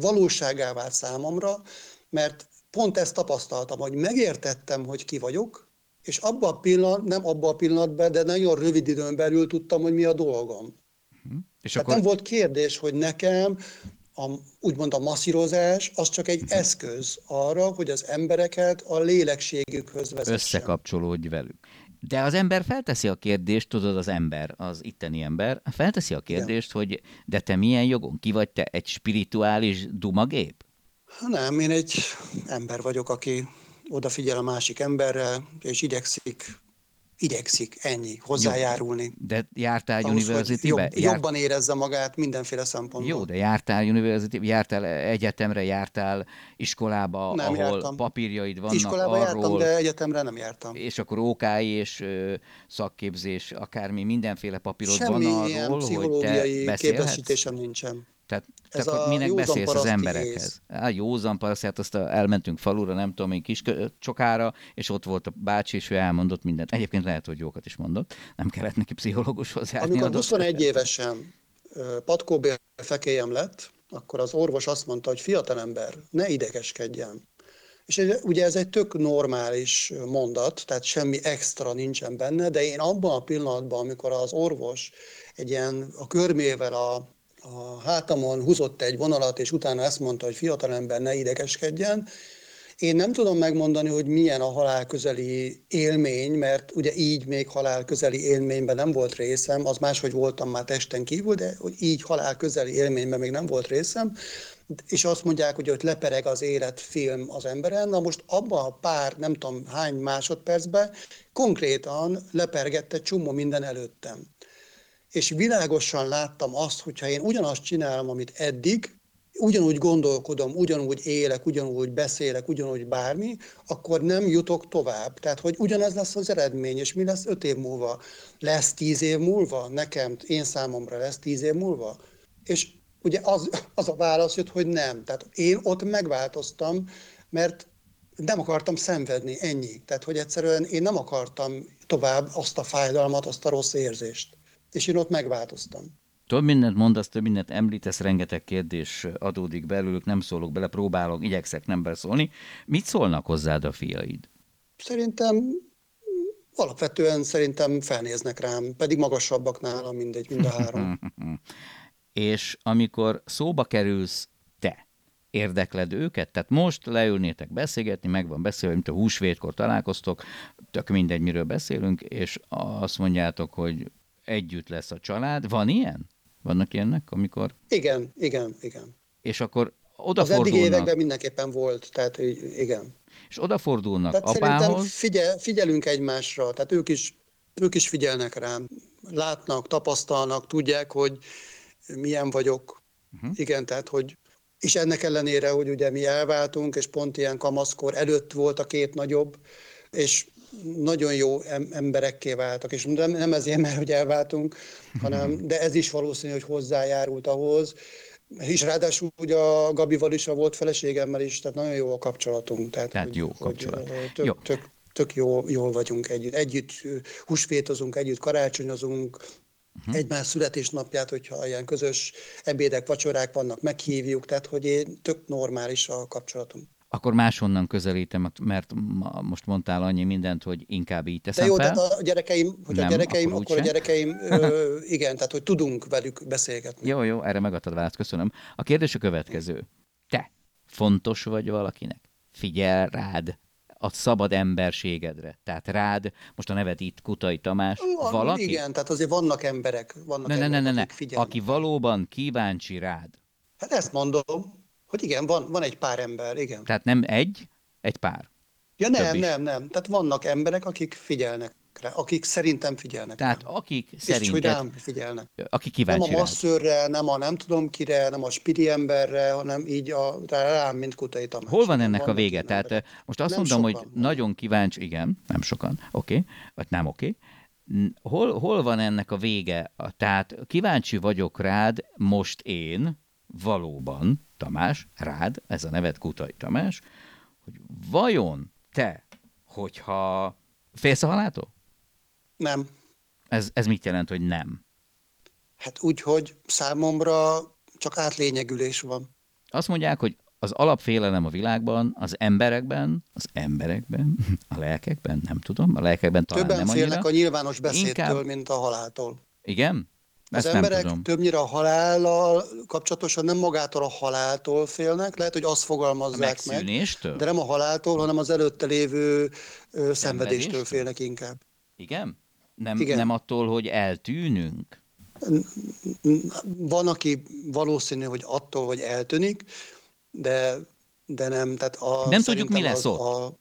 valóságá vált számomra, mert pont ezt tapasztaltam, hogy megértettem, hogy ki vagyok, és abban a pillanat, nem abban a pillanatban, de nagyon rövid időn belül tudtam, hogy mi a dolgom. Uh-huh. És Tehát akkor... nem volt kérdés, hogy nekem a, úgymond a masszírozás az csak egy uh-huh. eszköz arra, hogy az embereket a lélekségükhöz vezessen. Összekapcsolódj velük. De az ember felteszi a kérdést, tudod, az ember, az itteni ember, felteszi a kérdést, Igen. hogy de te milyen jogon? Ki vagy te? Egy spirituális dumagép? Nem, én egy ember vagyok, aki odafigyel a másik emberre, és igyekszik, igyekszik ennyi, hozzájárulni. De jártál universitybe? Jobb, Járt... Jobban érezze magát mindenféle szempontból. Jó, de jártál university jártál egyetemre, jártál iskolába, nem ahol jártam. papírjaid vannak Iskolába arról, jártam, de egyetemre nem jártam. És akkor OK és ö, szakképzés, akármi, mindenféle papírod Semmi van arról, ilyen pszichológiai hogy te képesítésem nincsen. Tehát, Ez tehát hogy minek beszélsz az emberekhez? Á, józan paraszt, hát azt a, elmentünk falura, nem tudom én, kis csokára, és ott volt a bácsi, és ő elmondott mindent. Egyébként lehet, hogy jókat is mondott. Nem kellett neki pszichológushoz járni. Amikor 21 évesen patkóbél fekélyem lett, akkor az orvos azt mondta, hogy fiatalember, ne idegeskedjen. És ugye ez egy tök normális mondat, tehát semmi extra nincsen benne, de én abban a pillanatban, amikor az orvos egy ilyen a körmével a a hátamon húzott egy vonalat, és utána ezt mondta, hogy fiatalember ne idegeskedjen. Én nem tudom megmondani, hogy milyen a halálközeli élmény, mert ugye így még halálközeli élményben nem volt részem, az máshogy voltam már testen kívül, de hogy így halálközeli élményben még nem volt részem, és azt mondják, hogy ott lepereg az életfilm az emberen, na most abban a pár, nem tudom hány másodpercben konkrétan lepergette csomó minden előttem és világosan láttam azt, hogyha én ugyanazt csinálom, amit eddig, ugyanúgy gondolkodom, ugyanúgy élek, ugyanúgy beszélek, ugyanúgy bármi, akkor nem jutok tovább. Tehát, hogy ugyanez lesz az eredmény, és mi lesz öt év múlva? Lesz tíz év múlva? Nekem, én számomra lesz tíz év múlva? És ugye az, az a válasz jött, hogy nem. Tehát én ott megváltoztam, mert nem akartam szenvedni, ennyi. Tehát, hogy egyszerűen én nem akartam tovább azt a fájdalmat, azt a rossz érzést és én ott megváltoztam. Több mindent mondasz, több mindent említesz, rengeteg kérdés adódik belőlük, nem szólok bele, próbálok, igyekszek nem beszólni. Mit szólnak hozzád a fiaid? Szerintem alapvetően szerintem felnéznek rám, pedig magasabbak nálam, mindegy, mind a három. és amikor szóba kerülsz te, érdekled őket? Tehát most leülnétek beszélgetni, meg van beszélve, mint a húsvétkor találkoztok, tök mindegy, miről beszélünk, és azt mondjátok, hogy együtt lesz a család. Van ilyen? Vannak ilyenek, amikor... Igen, igen, igen. És akkor odafordulnak... Az eddigi években mindenképpen volt, tehát igen. És odafordulnak tehát apához... Figyel, figyelünk egymásra, tehát ők is, ők is figyelnek rám. Látnak, tapasztalnak, tudják, hogy milyen vagyok. Uh-huh. Igen, tehát hogy és ennek ellenére, hogy ugye mi elváltunk, és pont ilyen kamaszkor előtt volt a két nagyobb, és nagyon jó emberekké váltak, és nem, nem ezért, mert hogy elváltunk, hanem, de ez is valószínű, hogy hozzájárult ahhoz, és ráadásul ugye a Gabival is, a volt feleségemmel is, tehát nagyon jó a kapcsolatunk. Tehát, tehát hogy, jó kapcsolat. Hogy, tök, jó. Tök, tök jó, jól vagyunk együtt. Együtt húsvétozunk, együtt karácsonyozunk, uh-huh. egymás születésnapját, hogyha ilyen közös ebédek, vacsorák vannak, meghívjuk, tehát hogy én, tök normális a kapcsolatunk akkor máshonnan közelítem, mert most mondtál annyi mindent, hogy inkább így teszem De jó, fel. tehát a gyerekeim, hogy Nem, a gyerekeim, akkor, akkor a gyerekeim, ö, igen, tehát hogy tudunk velük beszélgetni. Jó, jó, erre megadtad választ, köszönöm. A kérdés a következő. Te fontos vagy valakinek? Figyel rád a szabad emberségedre. Tehát rád, most a nevet itt Kutai Tamás, Van, valaki? Igen, tehát azért vannak emberek, vannak ne, emberek, ne, ne, ne, ne. Aki valóban kíváncsi rád. Hát ezt mondom. Hogy igen, van, van egy pár ember, igen. Tehát nem egy, egy pár. Ja nem, nem, nem. Tehát vannak emberek, akik figyelnek rá, akik szerintem figyelnek Tehát rám. akik szerinted... És hogy rám figyelnek. Akik kíváncsi Nem a masszörre, nem a nem tudom kire, nem a spiri emberre, hanem így a, rám, mint Kutai Tamás. Hol van ennek a vége? Tehát emberek. most azt nem mondom, sokan, hogy nagyon kíváncsi, igen, nem sokan, oké, okay, vagy nem oké, okay. Hol, hol van ennek a vége? Tehát kíváncsi vagyok rád most én, valóban, Tamás, rád, ez a nevet Kutai Tamás, hogy vajon te, hogyha félsz a haláltól? Nem. Ez, ez mit jelent, hogy nem? Hát úgy, hogy számomra csak átlényegülés van. Azt mondják, hogy az alapfélelem a világban, az emberekben, az emberekben, a lelkekben, nem tudom, a lelkekben talán Többen nem félnek annyira. a nyilvános beszédtől, Inkább- mint a haláltól. Igen? Az Ezt nem emberek tudom. többnyire a halállal kapcsolatosan nem magától a haláltól félnek, lehet, hogy azt A fogalmazzák meg, megszűnéstől? de nem a haláltól, hanem az előtte lévő ö, szenvedéstől félnek inkább. Igen? Nem, Igen. nem attól, hogy eltűnünk? Van, aki valószínű, hogy attól, hogy eltűnik, de, de nem. Tehát a, Nem tudjuk, mi lesz az, ott. A,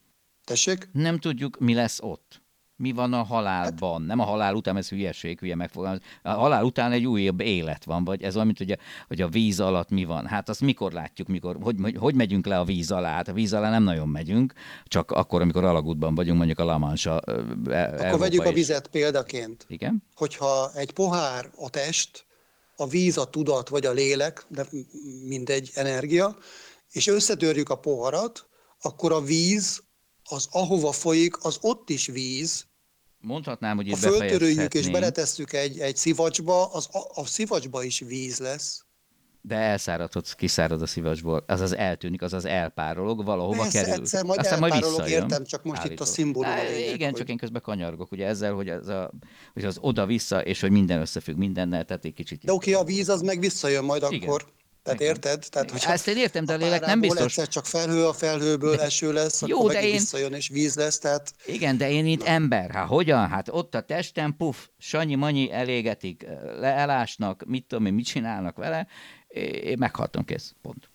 tessék? Nem tudjuk, mi lesz ott. Mi van a halálban? Nem a halál után, ez hülyeség, hülye megfogalmaz. A halál után egy újabb élet van, vagy ez olyan, mint hogy a, hogy a víz alatt mi van. Hát azt mikor látjuk, mikor, hogy, hogy, hogy megyünk le a víz alá? Hát a víz alá nem nagyon megyünk, csak akkor, amikor alagútban vagyunk, mondjuk a Lamansa. Akkor vegyük a vizet példaként. Igen? Hogyha egy pohár a test, a víz a tudat vagy a lélek, de mindegy energia, és összetörjük a poharat, akkor a víz, az ahova folyik, az ott is víz, Mondhatnám, hogy itt Ha föltörőjük és beletesszük egy, egy szivacsba, az a, a szivacsba is víz lesz. de elszáradhatsz, kiszárad a szívacsból, az az eltűnik, az az elpárolog, valahova Persze, kerül. egyszer majd Aztán majd visszajön. értem, csak most itt a szimbólum Igen, hogy- csak én közben kanyargok, ugye ezzel, hogy, ez a, hogy az oda-vissza, és hogy minden összefügg mindennel, tehát egy kicsit... De oké, a víz az meg visszajön majd Igen. akkor. Tehát Igen. érted? Tehát, hogyha Ezt én értem, de a lélek nem biztos. egyszer csak felhő, a felhőből eső lesz, Jó, akkor de én- visszajön és víz lesz, tehát Igen, de én itt ember. Hát hogyan? Hát ott a testem, puf, sanyi-manyi elégetik, le elásnak, mit tudom én, mit csinálnak vele, én meghaltam, kész, pont.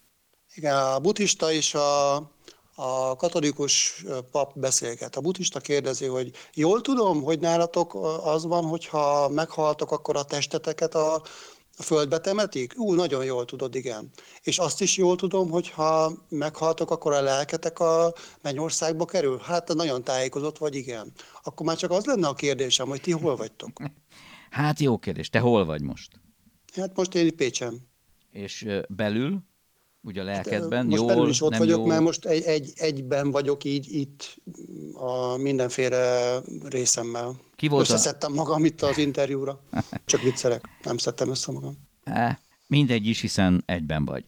Igen, a buddhista és a, a katolikus pap beszélget. A buddhista kérdezi, hogy jól tudom, hogy nálatok az van, hogyha meghaltok, akkor a testeteket a, a földbe temetik? Ú, nagyon jól tudod, igen. És azt is jól tudom, hogy ha meghaltok, akkor a lelketek a mennyországba kerül? Hát nagyon tájékozott vagy, igen. Akkor már csak az lenne a kérdésem, hogy ti hol vagytok. Hát jó kérdés, te hol vagy most? Hát most én itt Pécsen. És belül, ugye a lelkedben, Most jól, belül is ott nem vagyok, jó, mert most egy, egy, egyben vagyok így itt a mindenféle részemmel. Ki volt a- Összeszedtem magam itt az interjúra. Csak viccelek, nem szedtem össze magam. Á, mindegy is, hiszen egyben vagy.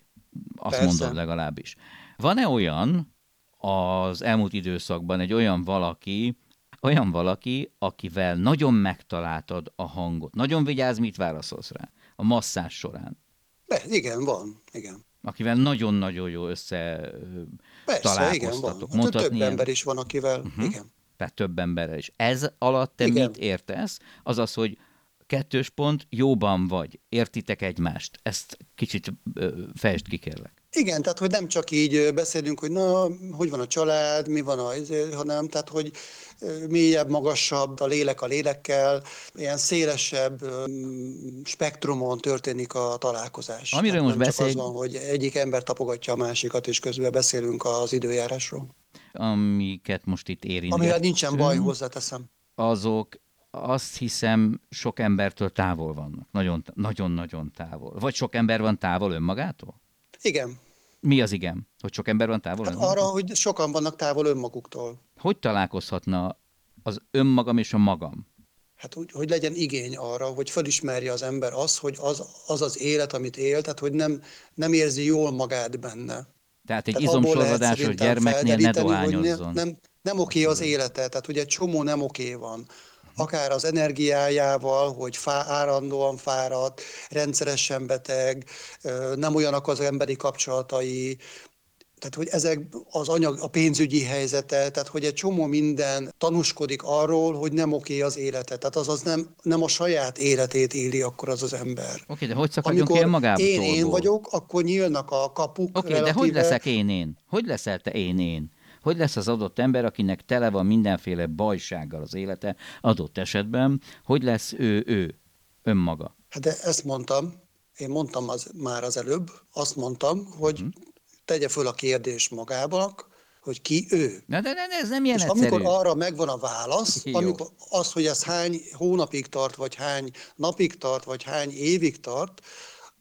Azt Persze. mondod legalábbis. Van-e olyan az elmúlt időszakban egy olyan valaki, olyan valaki, akivel nagyon megtaláltad a hangot. Nagyon vigyázz, mit válaszolsz rá a masszás során. De, igen, van, igen. Akivel nagyon-nagyon jó össze Persze, igen, van. találkoztatok. Hát több ilyen- ember is van, akivel, uh-huh. igen. tehát több emberrel is. Ez alatt te Igen. mit értesz? Az az, hogy kettős pont, jóban vagy, értitek egymást. Ezt kicsit fejtsd ki, kérlek. Igen, tehát hogy nem csak így beszélünk, hogy na, hogy van a család, mi van a, izé, hanem tehát, hogy mélyebb, magasabb, a lélek a lélekkel, ilyen szélesebb spektrumon történik a találkozás. Amiről most beszélj- az van, hogy egyik ember tapogatja a másikat, és közben beszélünk az időjárásról. Amiket most itt érintünk. Amivel nincsen baj, hozzáteszem. Azok azt hiszem sok embertől távol vannak. Nagyon- Nagyon-nagyon távol. Vagy sok ember van távol önmagától? Igen, Mi az igen? Hogy sok ember van távol hát arra, hogy sokan vannak távol önmaguktól. Hogy találkozhatna az önmagam és a magam? Hát úgy, hogy legyen igény arra, hogy felismerje az ember az, hogy az az, az élet, amit él, tehát hogy nem, nem érzi jól magát benne. Tehát egy izomsorvadásos gyermeknél ne dohányozzon. Nem, nem, nem oké az élete, tehát ugye egy csomó nem oké van. Akár az energiájával, hogy fá, álandóan fáradt, rendszeresen beteg, nem olyanak az emberi kapcsolatai, tehát, hogy ezek az anyag, a pénzügyi helyzete, tehát, hogy egy csomó minden tanúskodik arról, hogy nem oké az élete. Tehát azaz nem, nem a saját életét éli akkor az az ember. Oké, de hogy szakadjunk ki Amikor önmagából? én én vagyok, akkor nyílnak a kapuk Oké, de hogy leszek én én? Hogy leszel te én én? Hogy lesz az adott ember, akinek tele van mindenféle bajsággal az élete adott esetben, hogy lesz ő ő, önmaga? Hát de ezt mondtam, én mondtam az, már az előbb, azt mondtam, hogy Mhm. tegye föl a kérdés magának, hogy ki ő. Na, de, de, de ez nem ilyen És egyszerű. amikor arra megvan a válasz, Jó. amikor az, hogy ez hány hónapig tart, vagy hány napig tart, vagy hány évig tart,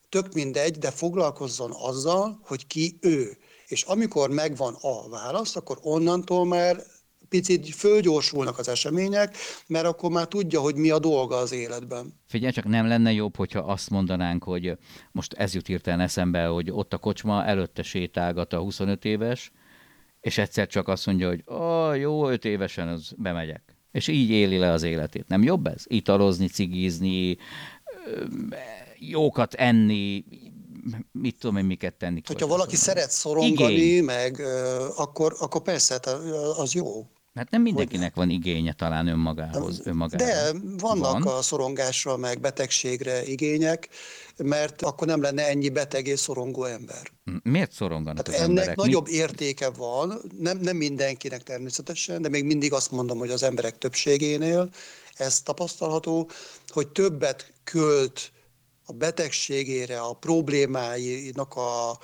tök mindegy, de foglalkozzon azzal, hogy ki ő. És amikor megvan a válasz, akkor onnantól már picit fölgyorsulnak az események, mert akkor már tudja, hogy mi a dolga az életben. Figyelj, csak nem lenne jobb, hogyha azt mondanánk, hogy most ez jut hirtelen eszembe, hogy ott a kocsma előtte sétálgat a 25 éves, és egyszer csak azt mondja, hogy oh, jó, 5 évesen az bemegyek. És így éli le az életét. Nem jobb ez? Italozni, cigizni, jókat enni, mit tudom én, miket tenni. Hogyha valaki szeret szorongani, Igény. meg akkor, akkor persze, hát, az jó. Hát nem mindenkinek van igénye talán önmagához. önmagához. De vannak van. a szorongásra, meg betegségre igények, mert akkor nem lenne ennyi beteg és szorongó ember. Miért szoronganak hát az ennek emberek? nagyobb értéke van, nem, nem mindenkinek természetesen, de még mindig azt mondom, hogy az emberek többségénél ez tapasztalható, hogy többet költ a betegségére, a problémáinak a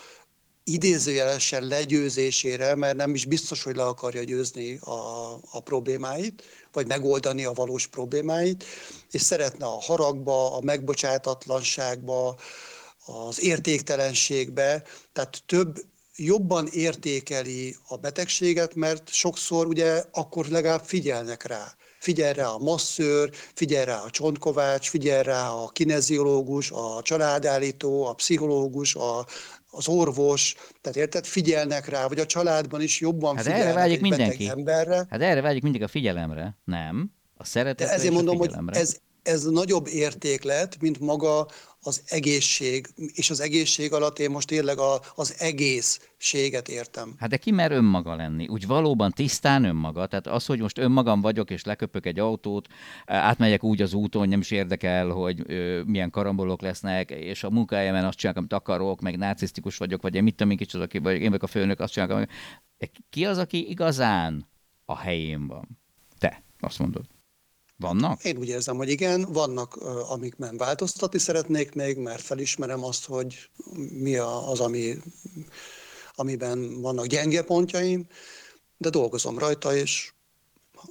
idézőjelesen legyőzésére, mert nem is biztos, hogy le akarja győzni a, a problémáit, vagy megoldani a valós problémáit, és szeretne a haragba, a megbocsátatlanságba, az értéktelenségbe, tehát több jobban értékeli a betegséget, mert sokszor ugye akkor legalább figyelnek rá figyel rá a masszőr, figyel rá a csontkovács, figyel rá a kineziológus, a családállító, a pszichológus, a, az orvos, tehát érted, figyelnek rá, vagy a családban is jobban hát figyelnek erre vágyik mindenki. emberre. Hát erre vágyik mindig a figyelemre, nem? A szeretetre De ezért mondom, hogy ez, ez nagyobb értéklet, mint maga az egészség, és az egészség alatt én most tényleg a, az egészséget értem. Hát de ki mer önmaga lenni? Úgy valóban tisztán önmaga? Tehát az, hogy most önmagam vagyok, és leköpök egy autót, átmegyek úgy az úton, nem is érdekel, hogy ö, milyen karambolok lesznek, és a munkahelyemen azt csinálok, amit akarok, meg narcisztikus vagyok, vagy én mit tudom, én kicsit, aki, vagy én vagyok a főnök, azt csinálok. Ki az, aki igazán a helyén van? Te, azt mondod. Vannak? Én úgy érzem, hogy igen, vannak, amikben változtatni szeretnék még, mert felismerem azt, hogy mi az, ami, amiben vannak gyenge pontjaim, de dolgozom rajta, és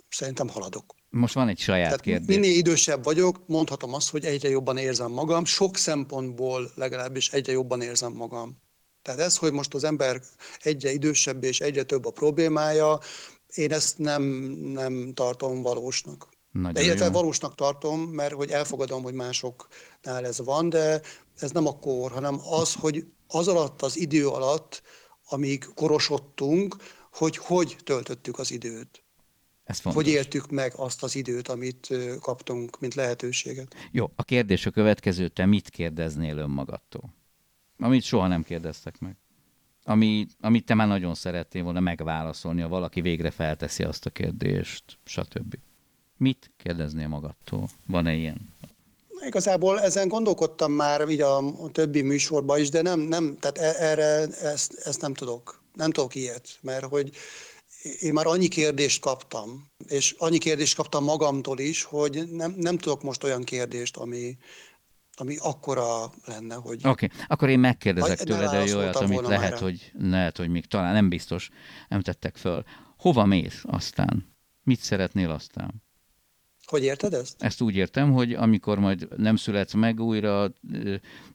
szerintem haladok. Most van egy saját Tehát kérdés. Minél idősebb vagyok, mondhatom azt, hogy egyre jobban érzem magam, sok szempontból legalábbis egyre jobban érzem magam. Tehát ez, hogy most az ember egyre idősebb és egyre több a problémája, én ezt nem, nem tartom valósnak. Nagyon de illetve valósnak tartom, mert hogy elfogadom, hogy másoknál ez van, de ez nem a kor, hanem az, hogy az alatt, az idő alatt, amíg korosodtunk, hogy hogy töltöttük az időt. Ez fontos. Hogy éltük meg azt az időt, amit kaptunk, mint lehetőséget. Jó, a kérdés a következő, te mit kérdeznél önmagadtól? Amit soha nem kérdeztek meg. Ami, amit te már nagyon szerettél volna megválaszolni, ha valaki végre felteszi azt a kérdést, stb. Mit kérdeznél magadtól? Van-e ilyen? Igazából ezen gondolkodtam már így a, a többi műsorban is, de nem, nem tehát e, erre ezt, ezt nem tudok. Nem tudok ilyet, mert hogy én már annyi kérdést kaptam, és annyi kérdést kaptam magamtól is, hogy nem, nem tudok most olyan kérdést, ami, ami akkora lenne, hogy... Oké, okay. akkor én megkérdezek tőled egy olyat, amit lehet hogy, lehet, hogy még talán nem biztos, nem tettek föl. Hova mész aztán? Mit szeretnél aztán? Hogy érted ezt? Ezt úgy értem, hogy amikor majd nem születsz meg újra,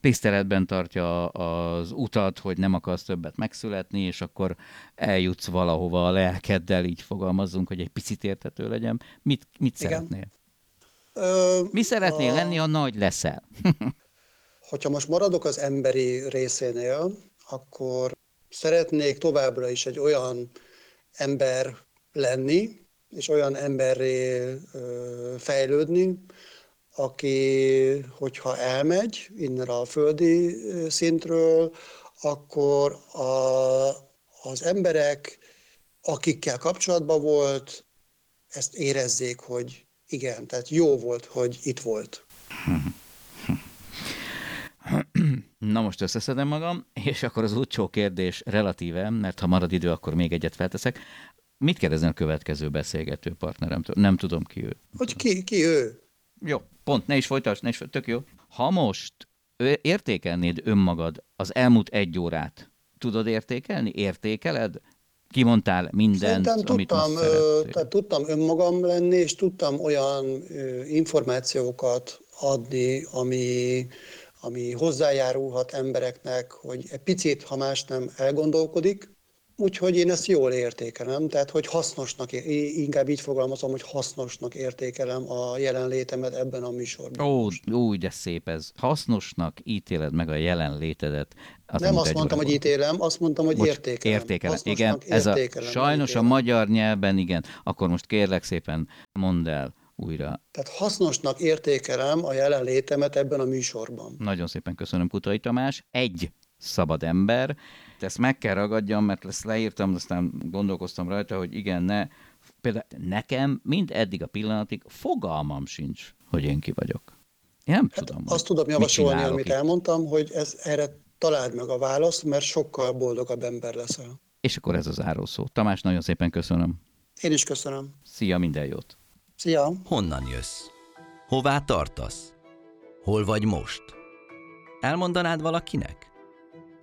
tiszteletben tartja az utat, hogy nem akarsz többet megszületni, és akkor eljutsz valahova a lelkeddel, így fogalmazzunk, hogy egy picit értető legyen. Mit, mit Igen. szeretnél? Ö, Mi szeretnél a... lenni, ha nagy leszel? Hogyha most maradok az emberi részénél, akkor szeretnék továbbra is egy olyan ember lenni, és olyan emberré fejlődni, aki, hogyha elmegy innen a földi szintről, akkor a, az emberek, akikkel kapcsolatban volt, ezt érezzék, hogy igen, tehát jó volt, hogy itt volt. Na most összeszedem magam, és akkor az utcsó kérdés relatíve, mert ha marad idő, akkor még egyet felteszek. Mit kérdezzen a következő beszélgető partneremtől? Nem tudom ki ő. Hogy ki, ki ő? Jó, pont, ne is folytasd, ne is, tök jó. Ha most értékelnéd önmagad az elmúlt egy órát, tudod értékelni? Értékeled? Kimondtál mindent, Szerintem amit tudtam, tehát tudtam önmagam lenni, és tudtam olyan információkat adni, ami, ami hozzájárulhat embereknek, hogy egy picit, ha más nem, elgondolkodik, Úgyhogy én ezt jól értékelem, tehát hogy hasznosnak, inkább így fogalmazom, hogy hasznosnak értékelem a jelenlétemet ebben a műsorban. Ó, úgy de szép ez. Hasznosnak ítéled meg a jelenlétedet. Az Nem azt mondtam, hogy ítélem, azt mondtam, hogy Bocs, értékelem. Értékelem. Igen, ez a, értékelem, sajnos a ítélem. magyar nyelven, igen. Akkor most kérlek szépen, mondd el újra. Tehát hasznosnak értékelem a jelenlétemet ebben a műsorban. Nagyon szépen köszönöm, Kutai Tamás. Egy szabad ember. Ezt meg kell ragadjam, mert ezt leírtam, aztán gondolkoztam rajta, hogy igen, ne. Például nekem mind eddig a pillanatig fogalmam sincs, hogy én ki vagyok. Én nem tudom. hogy Azt tudom javasolni, amit itt. elmondtam, hogy ez, erre találd meg a választ, mert sokkal boldogabb ember leszel. És akkor ez az zárószó. Tamás, nagyon szépen köszönöm. Én is köszönöm. Szia, minden jót! Szia! Honnan jössz? Hová tartasz? Hol vagy most? Elmondanád valakinek?